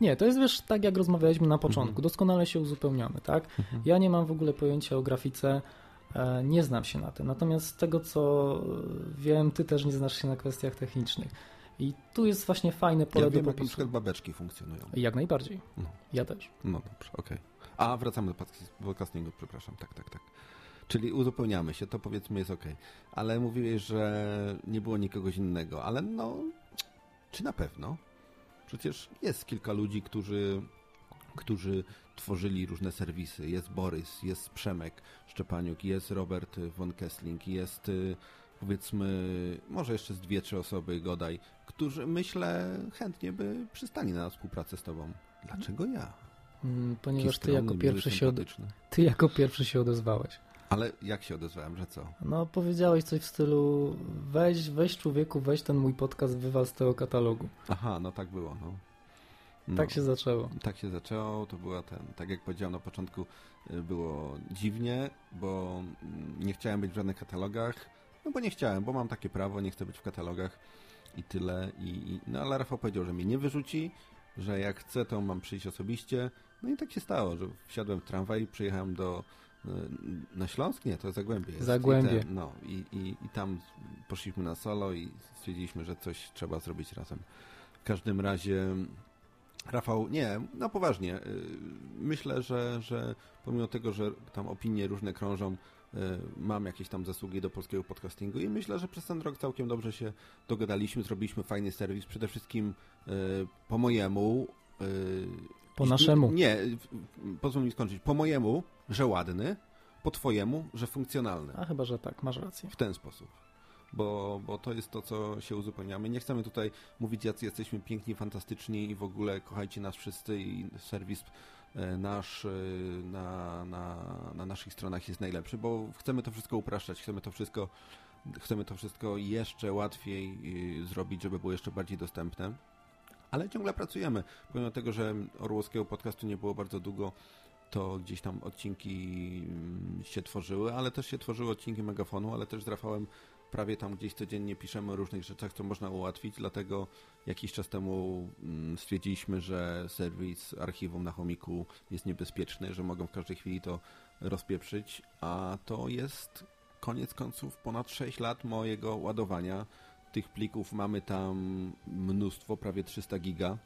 Nie, to jest wiesz, tak jak rozmawialiśmy na początku, mhm. doskonale się uzupełniamy, tak? Mhm. Ja nie mam w ogóle pojęcia o grafice, e, nie znam się na tym. Natomiast z tego co wiem, ty też nie znasz się na kwestiach technicznych. I tu jest właśnie fajne pole ja wiem, do popisu. jak na przykład babeczki funkcjonują. Jak najbardziej. No. Ja też. No dobrze, okej. Okay. A wracamy do podcastingu, przepraszam, tak, tak, tak. Czyli uzupełniamy się, to powiedzmy jest ok. Ale mówiłeś, że nie było nikogoś innego, ale no, czy na pewno? Przecież jest kilka ludzi, którzy, którzy tworzyli różne serwisy. Jest Borys, jest Przemek Szczepaniuk, jest Robert von Kessling, jest y, powiedzmy, może jeszcze z dwie, trzy osoby, Godaj, którzy myślę chętnie by przystali na współpracę z tobą. Dlaczego ja? Mm, ponieważ ty jako, pierwszy się od... ty jako pierwszy się odezwałeś. Ale jak się odezwałem, że co? No, powiedziałeś coś w stylu weź, weź człowieku, weź ten mój podcast, wywal z tego katalogu. Aha, no tak było, no. no. Tak się zaczęło. Tak się zaczęło, to była ten, tak jak powiedziałem na początku, y, było dziwnie, bo mm, nie chciałem być w żadnych katalogach, no bo nie chciałem, bo mam takie prawo, nie chcę być w katalogach i tyle. I, i, no ale Rafał powiedział, że mnie nie wyrzuci, że jak chcę, to mam przyjść osobiście. No i tak się stało, że wsiadłem w tramwaj i przyjechałem do y, na Śląsk? Nie, to Zagłębie jest. Zagłębie. I, no, i, i, i tam poszliśmy na solo i stwierdziliśmy, że coś trzeba zrobić razem. W każdym razie Rafał, nie, no poważnie. Y, myślę, że, że pomimo tego, że tam opinie różne krążą, E, mam jakieś tam zasługi do polskiego podcastingu i myślę, że przez ten rok całkiem dobrze się dogadaliśmy, zrobiliśmy fajny serwis, przede wszystkim e, po mojemu. Po naszemu. Nie, pozwól mi skończyć. Po mojemu, że ładny, po twojemu, że funkcjonalny. A chyba, że tak, masz rację. W ten sposób. Bo, bo to jest to, co się uzupełniamy. Nie chcemy tutaj mówić, jacy jesteśmy piękni, fantastyczni i w ogóle kochajcie nas wszyscy i serwis E, nasz e, na, na, na naszych stronach jest najlepszy, bo chcemy to wszystko upraszczać, chcemy to wszystko chcemy to wszystko jeszcze łatwiej e, zrobić, żeby było jeszcze bardziej dostępne. Ale ciągle pracujemy. Pomimo tego, że orłowskiego podcastu nie było bardzo długo, to gdzieś tam odcinki mm, się tworzyły, ale też się tworzyły odcinki megafonu, ale też z Rafałem prawie tam gdzieś codziennie piszemy o różnych rzeczach, co można ułatwić, dlatego jakiś czas temu mm, stwierdziliśmy, że serwis archiwum na chomiku jest niebezpieczny, że mogą w każdej chwili to rozpieprzyć, a to jest koniec końców ponad 6 lat mojego ładowania. Tych plików mamy tam mnóstwo, prawie 300 giga.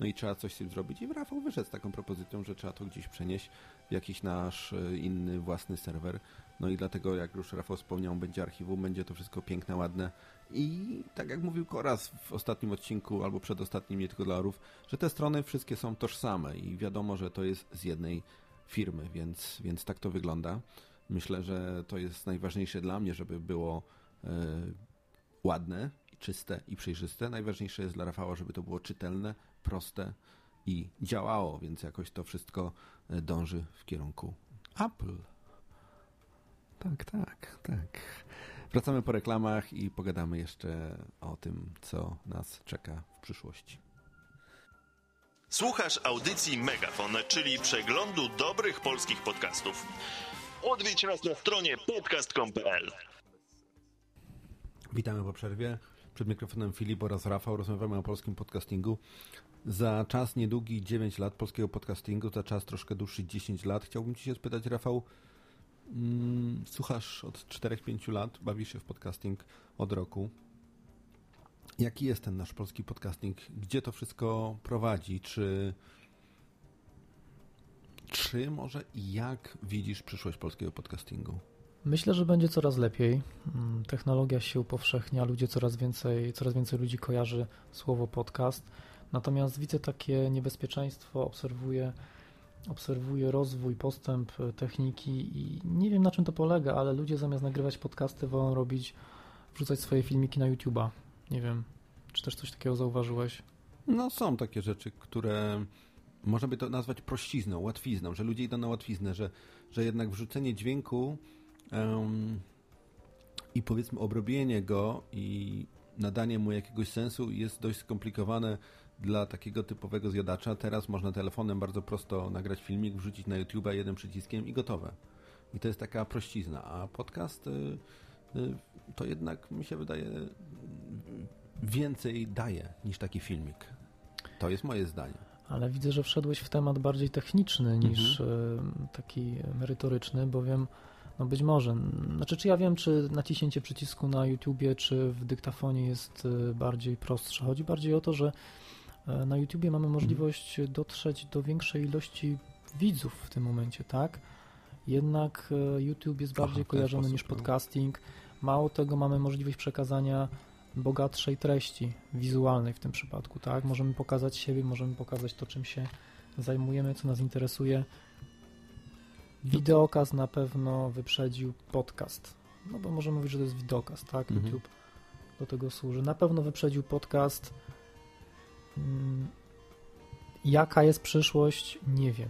No i trzeba coś z tym zrobić. I Rafał wyszedł z taką propozycją, że trzeba to gdzieś przenieść w jakiś nasz e, inny, własny serwer. No i dlatego, jak już Rafał wspomniał, będzie archiwum, będzie to wszystko piękne, ładne. I tak jak mówił Koraz w ostatnim odcinku, albo przedostatnim, nie tylko dla Orów, że te strony wszystkie są tożsame i wiadomo, że to jest z jednej firmy, więc, więc tak to wygląda. Myślę, że to jest najważniejsze dla mnie, żeby było e, ładne, czyste i przejrzyste. Najważniejsze jest dla Rafała, żeby to było czytelne, proste i działało, więc jakoś to wszystko e, dąży w kierunku Apple. Tak, tak, tak. Wracamy po reklamach i pogadamy jeszcze o tym, co nas czeka w przyszłości. Słuchasz audycji Megafon, czyli przeglądu dobrych polskich podcastów. Odwiedź nas na stronie podcast.com.pl Witamy po przerwie. Przed mikrofonem Filip oraz Rafał rozmawiamy o polskim podcastingu. Za czas niedługi 9 lat polskiego podcastingu, za czas troszkę dłuższy 10 lat. Chciałbym Ci się spytać, Rafał, mm, słuchasz od 4-5 lat, bawisz się w podcasting od roku. Jaki jest ten nasz polski podcasting? Gdzie to wszystko prowadzi? Czy, czy może i jak widzisz przyszłość polskiego podcastingu? Myślę, że będzie coraz lepiej. Mm, technologia się upowszechnia, ludzie coraz więcej, coraz więcej ludzi kojarzy słowo podcast. Natomiast widzę takie niebezpieczeństwo, obserwuję, obserwuję rozwój, postęp techniki i nie wiem na czym to polega, ale ludzie zamiast nagrywać podcasty wolą robić, wrzucać swoje filmiki na YouTube'a. Nie wiem, czy też coś takiego zauważyłeś? No są takie rzeczy, które można by to nazwać prościzną, łatwizną, że ludzie idą na łatwiznę, że, że jednak wrzucenie dźwięku um, i powiedzmy obrobienie go i nadanie mu jakiegoś sensu jest dość skomplikowane dla takiego typowego zjadacza. Teraz można telefonem bardzo prosto nagrać filmik, wrzucić na YouTube jednym przyciskiem i gotowe. I to jest taka prościzna. A podcast y, y, to jednak mi się wydaje więcej daje niż taki filmik. To jest moje zdanie. Ale widzę, że wszedłeś w temat bardziej techniczny niż mhm. taki merytoryczny, bowiem no być może. Znaczy, czy ja wiem, czy naciśnięcie przycisku na YouTubie, czy w dyktafonie jest bardziej prostsze. Chodzi bardziej o to, że na YouTubie mamy możliwość dotrzeć do większej ilości widzów w tym momencie, tak? Jednak YouTube jest bardziej Aha, kojarzony niż podcasting. Mało tego, mamy możliwość przekazania bogatszej treści wizualnej w tym przypadku, tak? Możemy pokazać siebie, możemy pokazać to, czym się zajmujemy, co nas interesuje. Wideokaz na pewno wyprzedził podcast, no bo możemy mówić, że to jest wideokaz, tak? Mhm. YouTube do tego służy. Na pewno wyprzedził podcast. Mm, jaka jest przyszłość? Nie wiem.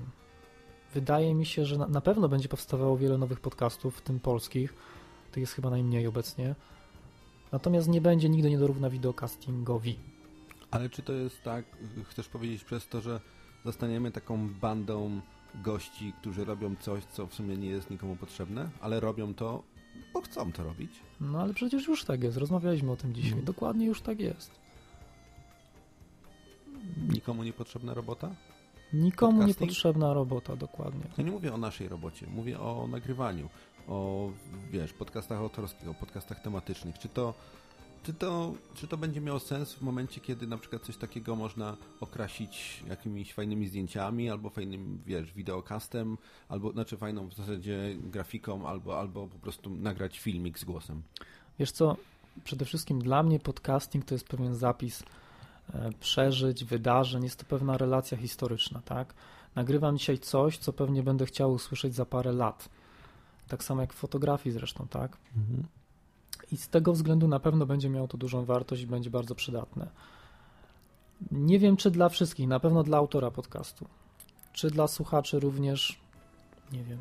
Wydaje mi się, że na, pewno będzie powstawało wiele nowych podcastów, w tym polskich. Tych jest chyba najmniej obecnie Natomiast nie będzie nigdy nie dorówna wideocastingowi. Ale czy to jest tak, chcesz powiedzieć przez to, że zostaniemy taką bandą gości, którzy robią coś, co w sumie nie jest nikomu potrzebne, ale robią to, bo chcą to robić? No ale przecież już tak jest, rozmawialiśmy o tym dzisiaj. Hmm. Dokładnie już tak jest. Nikomu niepotrzebna robota? Nikomu niepotrzebna robota, dokładnie. Ja nie mówię o naszej robocie, mówię o nagrywaniu o, wiesz, podcastach autorskich, o podcastach tematycznych. Czy to, czy to, czy to będzie miało sens w momencie, kiedy na przykład coś takiego można okrasić jakimiś fajnymi zdjęciami, albo fajnym, wiesz, wideokastem, albo, znaczy fajną w zasadzie grafiką, albo, albo po prostu nagrać filmik z głosem? Wiesz co, przede wszystkim dla mnie podcasting to jest pewien zapis e, przeżyć, wydarzeń, jest to pewna relacja historyczna, tak? Nagrywam dzisiaj coś, co pewnie będę chciał usłyszeć za parę lat. Tak samo jak w fotografii zresztą, tak? Mhm. I z tego względu na pewno będzie miało to dużą wartość i będzie bardzo przydatne. Nie wiem, czy dla wszystkich, na pewno dla autora podcastu. Czy dla słuchaczy również, nie wiem.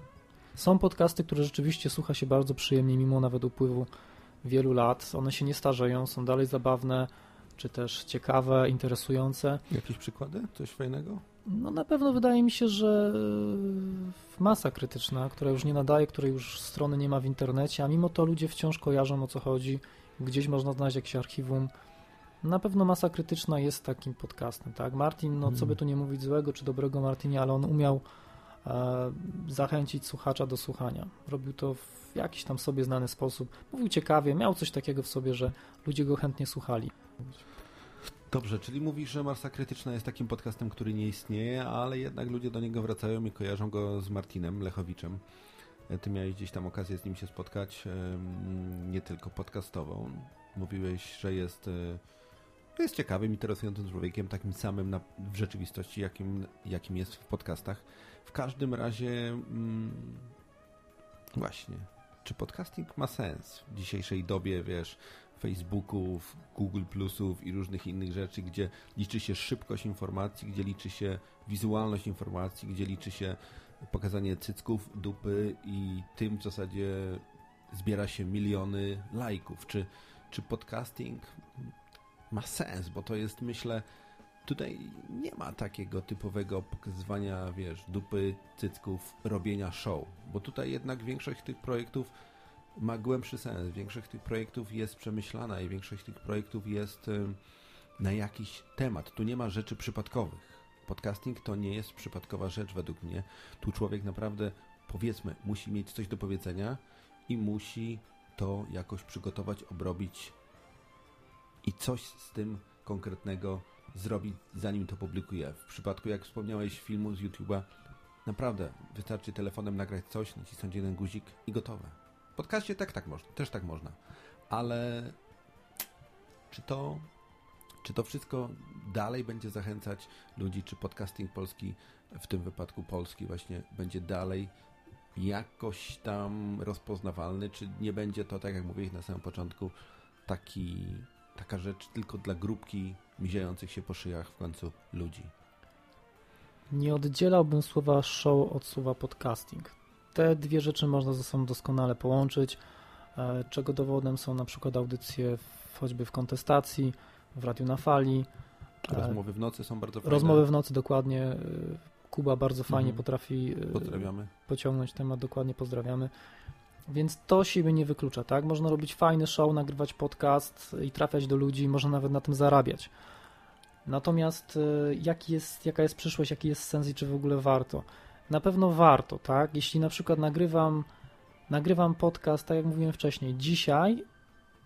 Są podcasty, które rzeczywiście słucha się bardzo przyjemnie, mimo nawet upływu wielu lat. One się nie starzeją, są dalej zabawne, czy też ciekawe, interesujące. Jakieś przykłady? Coś fajnego? No na pewno wydaje mi się, że e, masa krytyczna, która już nie nadaje, której już strony nie ma w internecie, a mimo to ludzie wciąż kojarzą o co chodzi. Gdzieś można znaleźć jakieś archiwum. Na pewno masa krytyczna jest takim podcastem, tak? Martin, no co by hmm. tu nie mówić złego czy dobrego Martinie, ale on umiał e, zachęcić słuchacza do słuchania. Robił to w jakiś tam sobie znany sposób. Mówił ciekawie, miał coś takiego w sobie, że ludzie go chętnie słuchali. Dobrze, czyli mówisz, że Marsa Krytyczna jest takim podcastem, który nie istnieje, ale jednak ludzie do niego wracają i kojarzą go z Martinem Lechowiczem. Ty miałeś gdzieś tam okazję z nim się spotkać, nie tylko podcastową. Mówiłeś, że jest, e, jest ciekawym, interesującym człowiekiem, takim samym na, w rzeczywistości, jakim, jakim jest w podcastach. W każdym razie, mm, właśnie, czy podcasting ma sens w dzisiejszej dobie, wiesz, Facebooków, Google Plusów i różnych innych rzeczy, gdzie liczy się szybkość informacji, gdzie liczy się wizualność informacji, gdzie liczy się pokazanie cycków, dupy i tym w zasadzie zbiera się miliony lajków. Czy, czy podcasting ma sens? Bo to jest, myślę, tutaj nie ma takiego typowego pokazywania, wiesz, dupy, cycków, robienia show, bo tutaj jednak większość tych projektów ma głębszy sens. Większość tych projektów jest przemyślana i większość tych projektów jest na jakiś temat. Tu nie ma rzeczy przypadkowych. Podcasting to nie jest przypadkowa rzecz według mnie. Tu człowiek naprawdę, powiedzmy, musi mieć coś do powiedzenia i musi to jakoś przygotować, obrobić i coś z tym konkretnego zrobić, zanim to publikuje. W przypadku, jak wspomniałeś, filmu z YouTube'a, naprawdę wystarczy telefonem nagrać coś, nacisnąć jeden guzik i gotowe podcaście tak, tak można, też tak można. Ale czy to, czy to wszystko dalej będzie zachęcać ludzi, czy podcasting polski, w tym wypadku polski właśnie, będzie dalej jakoś tam rozpoznawalny, czy nie będzie to, tak jak mówiłeś na samym początku, taki, taka rzecz tylko dla grupki miziejących się po szyjach w końcu ludzi? Nie oddzielałbym słowa show od słowa podcasting te dwie rzeczy można ze sobą doskonale połączyć, e, czego dowodem są na przykład audycje choćby w kontestacji, w Radiu na Fali. E, rozmowy w nocy są bardzo fajne. Rozmowy w nocy, dokładnie. E, Kuba bardzo fajnie mhm. potrafi pociągnąć temat, dokładnie pozdrawiamy. Więc to siebie nie wyklucza, tak? Można robić fajny show, nagrywać podcast i trafiać do ludzi, można nawet na tym zarabiać. Natomiast jaki jest, jaka jest przyszłość, jaki jest sens i czy w ogóle warto? Na pewno warto, tak? Jeśli na przykład nagrywam, nagrywam podcast, tak jak mówiłem wcześniej, dzisiaj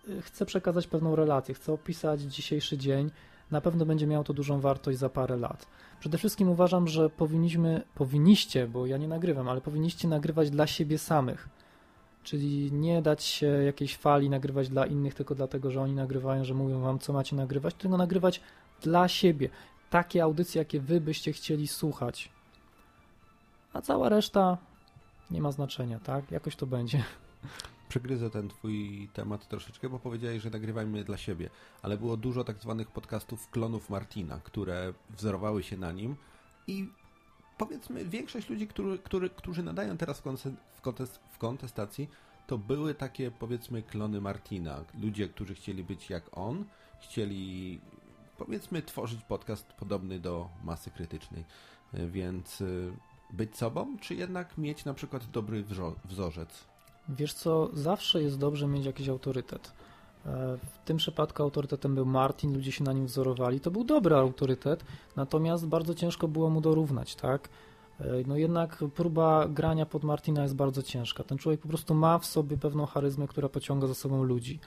e, chcę przekazać pewną relację, chcę opisać dzisiejszy dzień, na pewno będzie miało to dużą wartość za parę lat. Przede wszystkim uważam, że powinniśmy, powinniście, bo ja nie nagrywam, ale powinniście nagrywać dla siebie samych. Czyli nie dać się jakiejś fali nagrywać dla innych tylko dlatego, że oni nagrywają, że mówią wam, co macie nagrywać, tylko nagrywać dla siebie. Takie audycje, jakie wy byście chcieli słuchać. A cała reszta nie ma znaczenia, tak? Jakoś to będzie. Przegryzę ten twój temat troszeczkę, bo powiedziałeś, że nagrywajmy dla siebie, ale było dużo tak zwanych podcastów klonów Martina, które wzorowały się na nim i powiedzmy większość ludzi, który, który, którzy nadają teraz w, kontest, w kontestacji, to były takie powiedzmy klony Martina. Ludzie, którzy chcieli być jak on, chcieli powiedzmy tworzyć podcast podobny do masy krytycznej. Więc y, być sobą, czy jednak mieć na przykład dobry wzorzec? Wiesz co, zawsze jest dobrze mieć jakiś autorytet. E, w tym przypadku autorytetem był Martin, ludzie się na nim wzorowali. To był dobry autorytet, natomiast bardzo ciężko było mu dorównać, tak? E, no jednak próba grania pod Martina jest bardzo ciężka. Ten człowiek po prostu ma w sobie pewną charyzmę, która pociąga za sobą ludzi.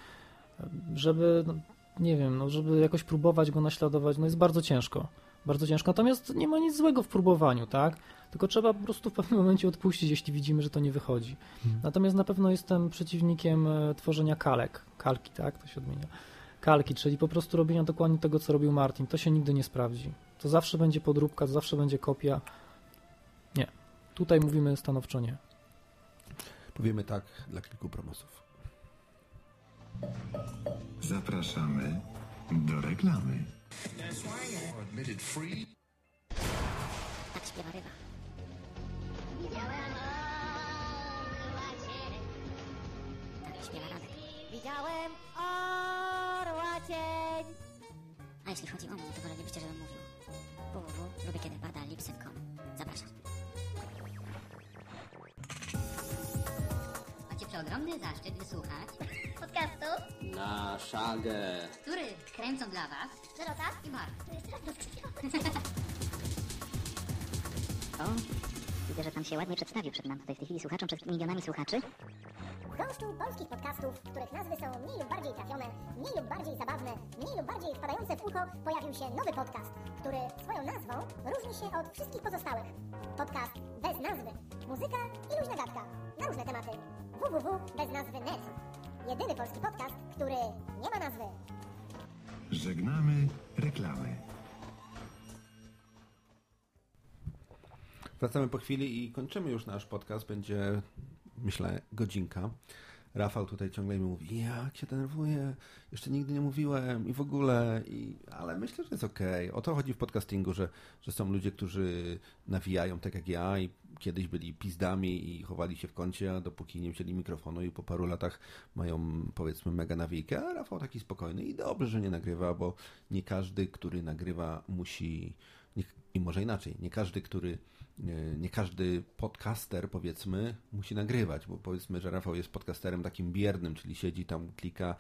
E, żeby, no, nie wiem, no, żeby jakoś próbować go naśladować, no jest bardzo ciężko. Bardzo ciężko. Natomiast nie ma nic złego w próbowaniu, tak? Tylko trzeba po prostu w pewnym momencie odpuścić, jeśli widzimy, że to nie wychodzi. Hmm. Natomiast na pewno jestem przeciwnikiem e, tworzenia kalek. Kalki, tak? To się odmienia. Kalki, czyli po prostu robienia dokładnie tego, co robił Martin. To się nigdy nie sprawdzi. To zawsze będzie podróbka, to zawsze będzie kopia. Nie. Tutaj mówimy stanowczo nie. Powiemy tak dla kilku promosów. Zapraszamy do reklamy. Tak śpiewa ryba. Widziałem orła cień. Tak śpiewa Radek. Widziałem orła cień. A jeśli chodzi o mnie, to wolelibyście, żebym mówił. www. Lubię kiedy pada lipsyn.com. Zapraszam. Macie przeogromny zaszczyt wysłuchać podcastu na szagę, który kręcą dla was Dorota i Mark. To jest O, widzę, że pan się ładnie przedstawił przed nam tutaj w tej chwili słuchaczom, przed milionami słuchaczy. W gąszczu polskich podcastów, których nazwy są mniej lub bardziej trafione, mniej lub bardziej zabawne, mniej lub bardziej wpadające w ucho, pojawił się nowy podcast, który swoją nazwą różni się od wszystkich pozostałych. Podcast bez nazwy. Muzyka i luźna gadka na różne tematy. www.beznazwy.net. Jedyny polski podcast, który nie ma nazwy. Żegnamy reklamy. Wracamy po chwili i kończymy już nasz podcast. Będzie, myślę, godzinka. Rafał tutaj ciągle mi mówi, jak się denerwuję, jeszcze nigdy nie mówiłem i w ogóle, i, ale myślę, że jest okej. Okay. O to chodzi w podcastingu, że, że są ludzie, którzy nawijają tak jak ja i kiedyś byli pizdami i chowali się w kącie, dopóki nie wzięli mikrofonu i po paru latach mają powiedzmy mega nawijkę, a Rafał taki spokojny i dobrze, że nie nagrywa, bo nie każdy, który nagrywa musi, nie, i może inaczej, nie każdy, który nie każdy podcaster, powiedzmy, musi nagrywać, bo powiedzmy, że Rafał jest podcasterem takim biernym, czyli siedzi tam, klika,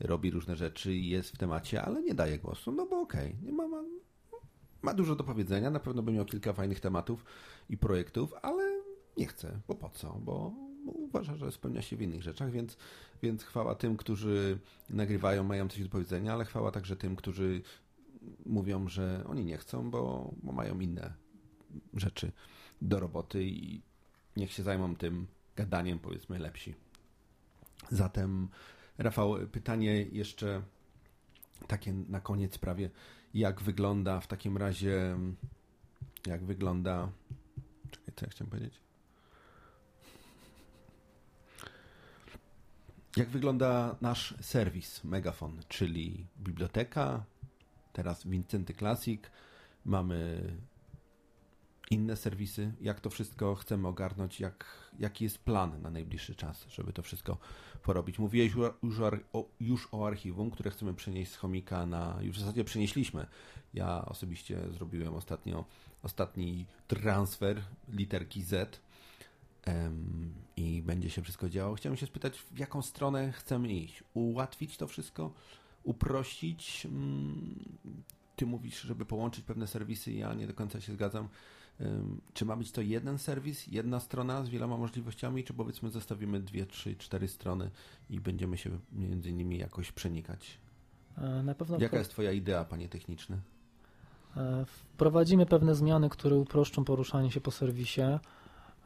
robi różne rzeczy i jest w temacie, ale nie daje głosu, no bo okej, okay, ma, ma, ma dużo do powiedzenia, na pewno by miał kilka fajnych tematów i projektów, ale nie chce, bo po co, bo, bo uważa, że spełnia się w innych rzeczach, więc, więc chwała tym, którzy nagrywają, mają coś do powiedzenia, ale chwała także tym, którzy mówią, że oni nie chcą, bo, bo mają inne rzeczy do roboty i niech się zajmą tym gadaniem, powiedzmy, lepsi. Zatem, Rafał, pytanie jeszcze takie na koniec prawie, jak wygląda w takim razie, jak wygląda, czekaj, co ja chciałem powiedzieć? Jak wygląda nasz serwis Megafon, czyli biblioteka, teraz Vincenty Classic, mamy inne serwisy, jak to wszystko chcemy ogarnąć, jak, jaki jest plan na najbliższy czas, żeby to wszystko porobić. Mówiłeś już o, już o archiwum, które chcemy przenieść z chomika na. Już w zasadzie przenieśliśmy. Ja osobiście zrobiłem ostatnio ostatni transfer literki Z i będzie się wszystko działo. Chciałem się spytać, w jaką stronę chcemy iść? Ułatwić to wszystko? Uprościć? Um, ty mówisz, żeby połączyć pewne serwisy, ja nie do końca się zgadzam. Czy ma być to jeden serwis, jedna strona z wieloma możliwościami, czy powiedzmy zostawimy dwie, trzy, cztery strony i będziemy się między nimi jakoś przenikać? E, na pewno Jaka jest Twoja idea, panie techniczny? E, wprowadzimy pewne zmiany, które uproszczą poruszanie się po serwisie.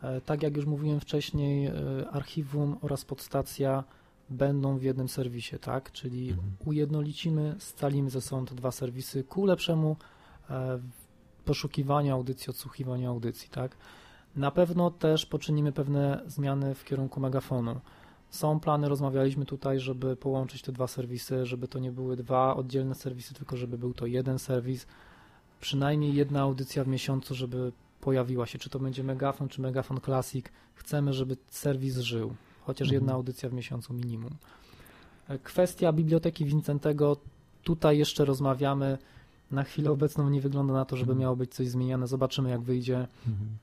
E, tak jak już mówiłem wcześniej, archiwum oraz podstacja będą w jednym serwisie, tak? Czyli mhm. ujednolicimy, scalimy ze sobą te dwa serwisy ku lepszemu poszukiwania audycji, odsłuchiwania audycji, tak? Na pewno też poczynimy pewne zmiany w kierunku megafonu. Są plany, rozmawialiśmy tutaj, żeby połączyć te dwa serwisy, żeby to nie były dwa oddzielne serwisy, tylko żeby był to jeden serwis. Przynajmniej jedna audycja w miesiącu, żeby pojawiła się, czy to będzie Megafon, czy Megafon Classic. Chcemy, żeby serwis żył, chociaż mhm. jedna audycja w miesiącu minimum. Kwestia biblioteki Vincentego, tutaj jeszcze rozmawiamy. Na chwilę obecną nie wygląda na to, żeby mhm. miało być coś zmieniane. Zobaczymy, jak wyjdzie. Mhm.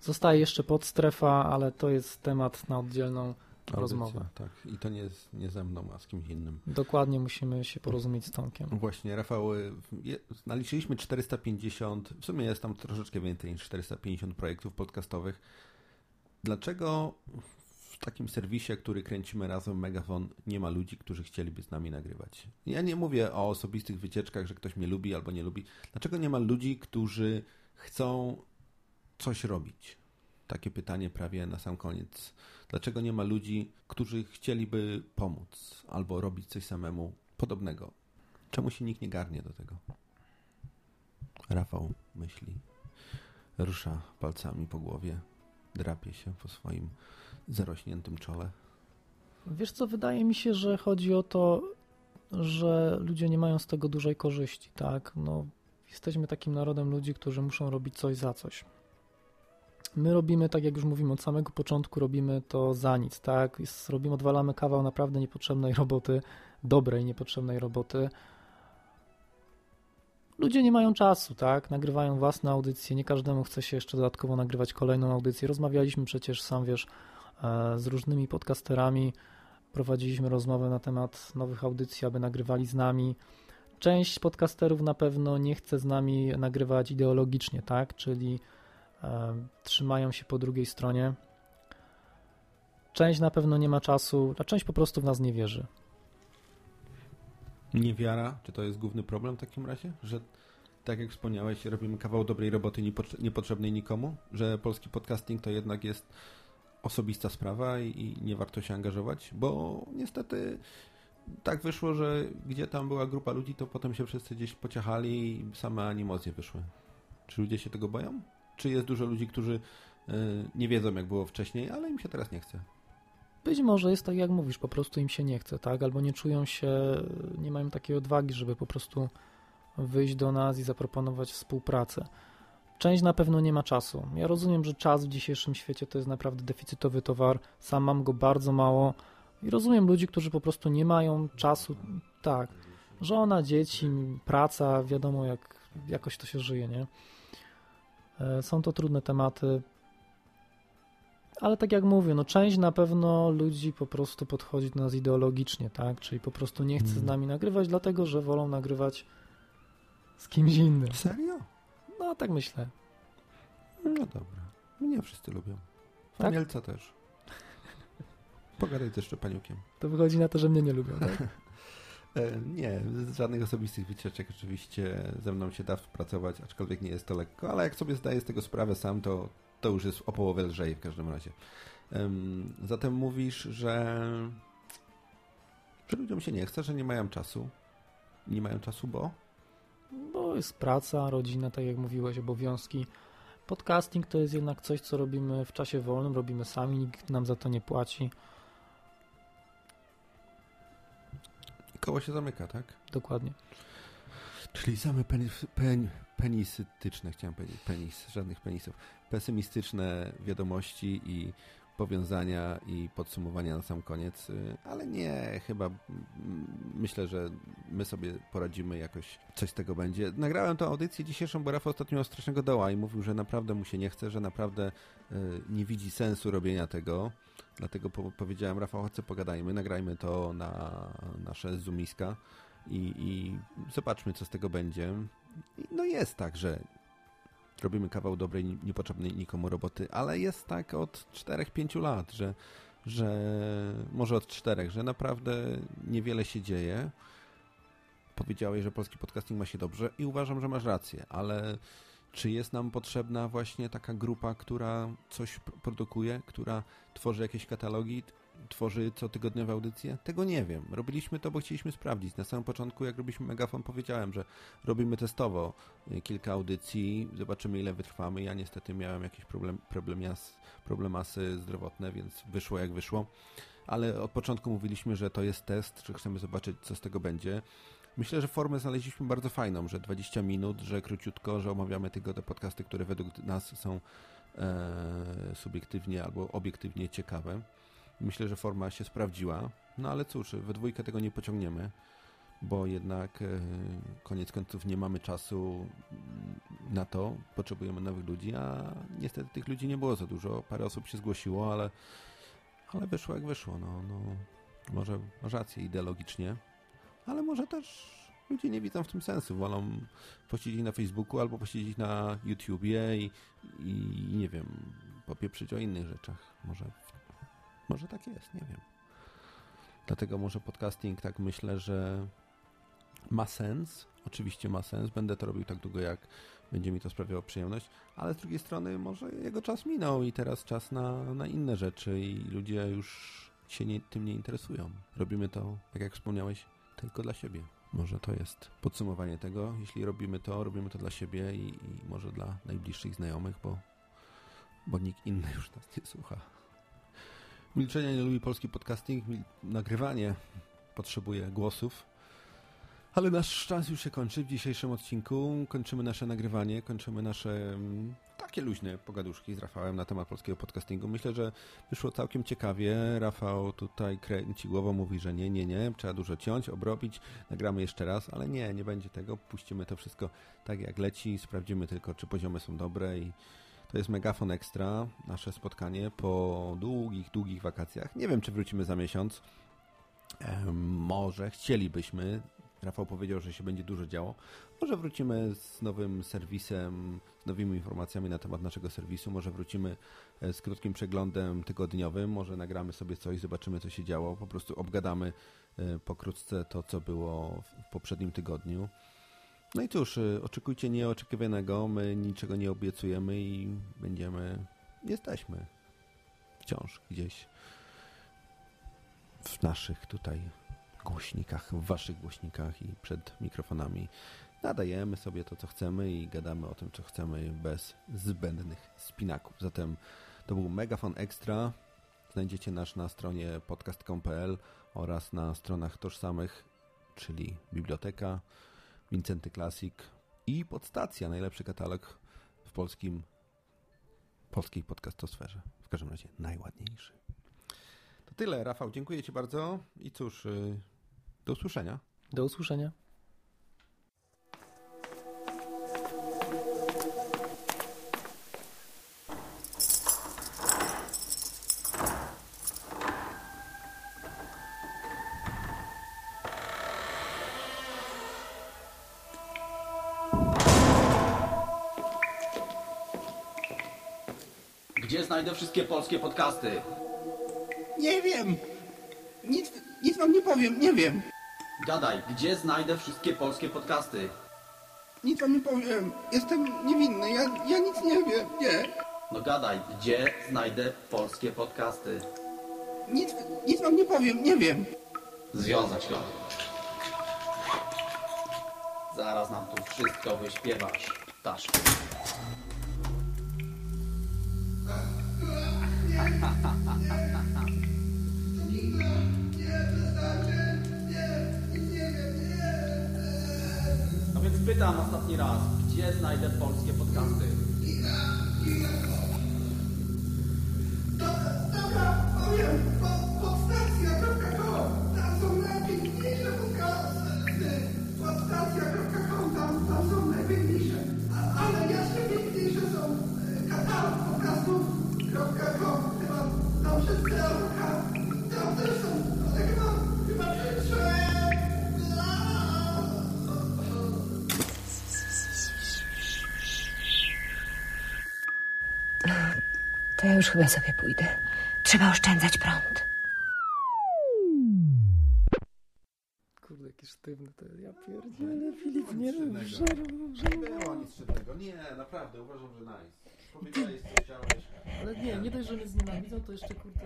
Zostaje jeszcze podstrefa, ale to jest temat na oddzielną rozmowę. Tak, i to nie, nie ze mną, a z kimś innym. Dokładnie musimy się porozumieć z Tomkiem. Właśnie, Rafał, y, je, naliczyliśmy 450, w sumie jest tam troszeczkę więcej niż 450 projektów podcastowych. Dlaczego takim serwisie, który kręcimy razem, Megafon, nie ma ludzi, którzy chcieliby z nami nagrywać? Ja nie mówię o osobistych wycieczkach, że ktoś mnie lubi albo nie lubi. Dlaczego nie ma ludzi, którzy chcą coś robić? Takie pytanie prawie na sam koniec. Dlaczego nie ma ludzi, którzy chcieliby pomóc albo robić coś samemu podobnego? Czemu się nikt nie garnie do tego? Rafał myśli, rusza palcami po głowie, drapie się po swoim zarośniętym czole. Wiesz co, wydaje mi się, że chodzi o to, że ludzie nie mają z tego dużej korzyści, tak? No, jesteśmy takim narodem ludzi, którzy muszą robić coś za coś. My robimy, tak jak już mówimy, od samego początku robimy to za nic, tak? Robimy, odwalamy kawał naprawdę niepotrzebnej roboty, dobrej, niepotrzebnej roboty. Ludzie nie mają czasu, tak? Nagrywają własne audycje, nie każdemu chce się jeszcze dodatkowo nagrywać kolejną audycję. Rozmawialiśmy przecież, sam wiesz, z różnymi podcasterami, prowadziliśmy rozmowę na temat nowych audycji, aby nagrywali z nami. Część podcasterów na pewno nie chce z nami nagrywać ideologicznie, tak? Czyli trzymają się po drugiej stronie. Część na pewno nie ma czasu, a część po prostu w nas nie wierzy. Niewiara, czy to jest główny problem w takim razie? Że tak jak wspomniałeś, robimy kawał dobrej roboty niepotrzebnej nikomu? Że polski podcasting to jednak jest osobista sprawa i, i nie warto się angażować? Bo niestety tak wyszło, że gdzie tam była grupa ludzi, to potem się wszyscy gdzieś pociachali i same animozje wyszły. Czy ludzie się tego boją? Czy jest dużo ludzi, którzy e, nie wiedzą, jak było wcześniej, ale im się teraz nie chce? Być może jest tak, jak mówisz, po prostu im się nie chce, tak? Albo nie czują się, nie mają takiej odwagi, żeby po prostu wyjść do nas i zaproponować współpracę. Część na pewno nie ma czasu. Ja rozumiem, że czas w dzisiejszym świecie to jest naprawdę deficytowy towar. Sam mam go bardzo mało i rozumiem ludzi, którzy po prostu nie mają czasu. Tak, żona, dzieci, praca, wiadomo, jak jakoś to się żyje, nie? E, są to trudne tematy, ale tak jak mówię, no część na pewno ludzi po prostu podchodzi do nas ideologicznie, tak? Czyli po prostu nie chce z hmm. nami nagrywać, dlatego że wolą nagrywać z kimś innym. Serio? No, tak myślę. No dobra. Mnie wszyscy lubią. Famielca tak? też. Pogadaj ze Szczepaniukiem. To wychodzi na to, że mnie nie lubią, tak? E, nie, z żadnych osobistych wycieczek oczywiście ze mną się da pracować, aczkolwiek nie jest to lekko, ale jak sobie zdaję z tego sprawę sam, to, to już jest o połowę lżej w każdym razie. Zatem mówisz, że, że ludziom się nie chce, że nie mają czasu. Nie mają czasu, bo? Bo jest praca, rodzina, tak jak mówiłeś, obowiązki. Podcasting to jest jednak coś, co robimy w czasie wolnym, robimy sami, nikt nam za to nie płaci. koło się zamyka, tak? Dokładnie. Czyli same penis, pen, penisystyczne, chciałem powiedzieć, penis, żadnych penisów, pesymistyczne wiadomości i powiązania i podsumowania na sam koniec, y, ale nie, chyba myślę, że my sobie poradzimy jakoś, coś z tego będzie. Nagrałem tę audycję dzisiejszą, bo Rafał ostatnio miał strasznego doła i mówił, że naprawdę mu się nie chce, że naprawdę y, nie widzi sensu robienia tego. Dlatego po powiedziałem, Rafał, chodź pogadajmy, nagrajmy to na nasze zoomiska. i, i zobaczmy, co z tego będzie. No jest tak, że robimy kawał dobrej, niepotrzebnej nikomu roboty, ale jest tak od 4-5 lat, że, że może od 4, że naprawdę niewiele się dzieje. Powiedziałeś, że polski podcasting ma się dobrze i uważam, że masz rację, ale czy jest nam potrzebna właśnie taka grupa, która coś produkuje, która tworzy jakieś katalogi, tworzy cotygodniowe audycje? Tego nie wiem. Robiliśmy to, bo chcieliśmy sprawdzić. Na samym początku, jak robiliśmy Megafon, powiedziałem, że robimy testowo y, kilka audycji, zobaczymy ile wytrwamy. Ja niestety miałem jakieś problem, problemias, problemasy zdrowotne, więc wyszło jak wyszło. Ale od początku mówiliśmy, że to jest test, że chcemy zobaczyć, co z tego będzie. Myślę, że formę znaleźliśmy bardzo fajną, że 20 minut, że króciutko, że omawiamy tylko te podcasty, które według nas są e, subiektywnie albo obiektywnie ciekawe. Myślę, że forma się sprawdziła, no ale cóż, we dwójkę tego nie pociągniemy, bo jednak e, koniec końców nie mamy czasu na to, potrzebujemy nowych ludzi, a niestety tych ludzi nie było za dużo, parę osób się zgłosiło, ale, ale wyszło jak wyszło, no, no może masz rację ideologicznie, ale może też ludzie nie widzą w tym sensu. Wolą posiedzieć na Facebooku albo posiedzieć na YouTubie i, i nie wiem, popieprzyć o innych rzeczach. Może, może tak jest, nie wiem. Dlatego może podcasting tak myślę, że ma sens. Oczywiście ma sens. Będę to robił tak długo, jak będzie mi to sprawiało przyjemność, ale z drugiej strony może jego czas minął i teraz czas na, na inne rzeczy i ludzie już się nie, tym nie interesują. Robimy to, tak jak wspomniałeś, tylko dla siebie. Może to jest podsumowanie tego. Jeśli robimy to, robimy to dla siebie i, i może dla najbliższych znajomych, bo, bo nikt inny już nas nie słucha. Milczenie nie lubi polski podcasting, nagrywanie potrzebuje głosów, ale nasz czas już się kończy w dzisiejszym odcinku. Kończymy nasze nagrywanie, kończymy nasze mm, takie luźne pogaduszki z Rafałem na temat polskiego podcastingu. Myślę, że wyszło całkiem ciekawie. Rafał tutaj kręci głową, mówi, że nie, nie, nie, trzeba dużo ciąć, obrobić, nagramy jeszcze raz, ale nie, nie będzie tego. Puścimy to wszystko tak jak leci, sprawdzimy tylko, czy poziomy są dobre i to jest Megafon Extra, nasze spotkanie po długich, długich wakacjach. Nie wiem, czy wrócimy za miesiąc. Może chcielibyśmy, Rafał powiedział, że się będzie dużo działo. Może wrócimy z nowym serwisem, z nowymi informacjami na temat naszego serwisu. Może wrócimy e, z krótkim przeglądem tygodniowym. Może nagramy sobie coś, zobaczymy, co się działo. Po prostu obgadamy e, pokrótce to, co było w poprzednim tygodniu. No i cóż, e, oczekujcie nieoczekiwanego. My niczego nie obiecujemy i będziemy, jesteśmy wciąż gdzieś w naszych tutaj głośnikach, w waszych głośnikach i przed mikrofonami. Nadajemy sobie to, co chcemy i gadamy o tym, co chcemy bez zbędnych spinaków. Zatem to był Megafon Extra. Znajdziecie nasz na stronie podcast.pl oraz na stronach tożsamych, czyli Biblioteka, Vincenty Classic i Podstacja, najlepszy katalog w polskim polskiej podcastosferze. W każdym razie najładniejszy. To tyle, Rafał. Dziękuję Ci bardzo i cóż, y, do usłyszenia. Do usłyszenia. Znajdę wszystkie polskie podcasty? Nie wiem. Nic, nic wam nie powiem, nie wiem. Gadaj, gdzie znajdę wszystkie polskie podcasty? Nic wam nie powiem. Jestem niewinny, ja, ja nic nie wiem, nie. No gadaj, gdzie znajdę polskie podcasty? Nic, nic wam nie powiem, nie wiem. Związać go. Zaraz nam tu wszystko wyśpiewasz, ptaszku. Ostatni raz, gdzie znajdę polskie podcasty? Już chyba sobie pójdę. Trzeba oszczędzać prąd. Kurde, jaki sztywny to jest. Ja pierdzielę, Filip, nie rób, żarł, Nie było nic sztywnego. Nie, naprawdę, uważam, że nice. Powiedziałeś, co chciałeś. Ale nie, nie dość, że mnie znienawidzą, to jeszcze kurde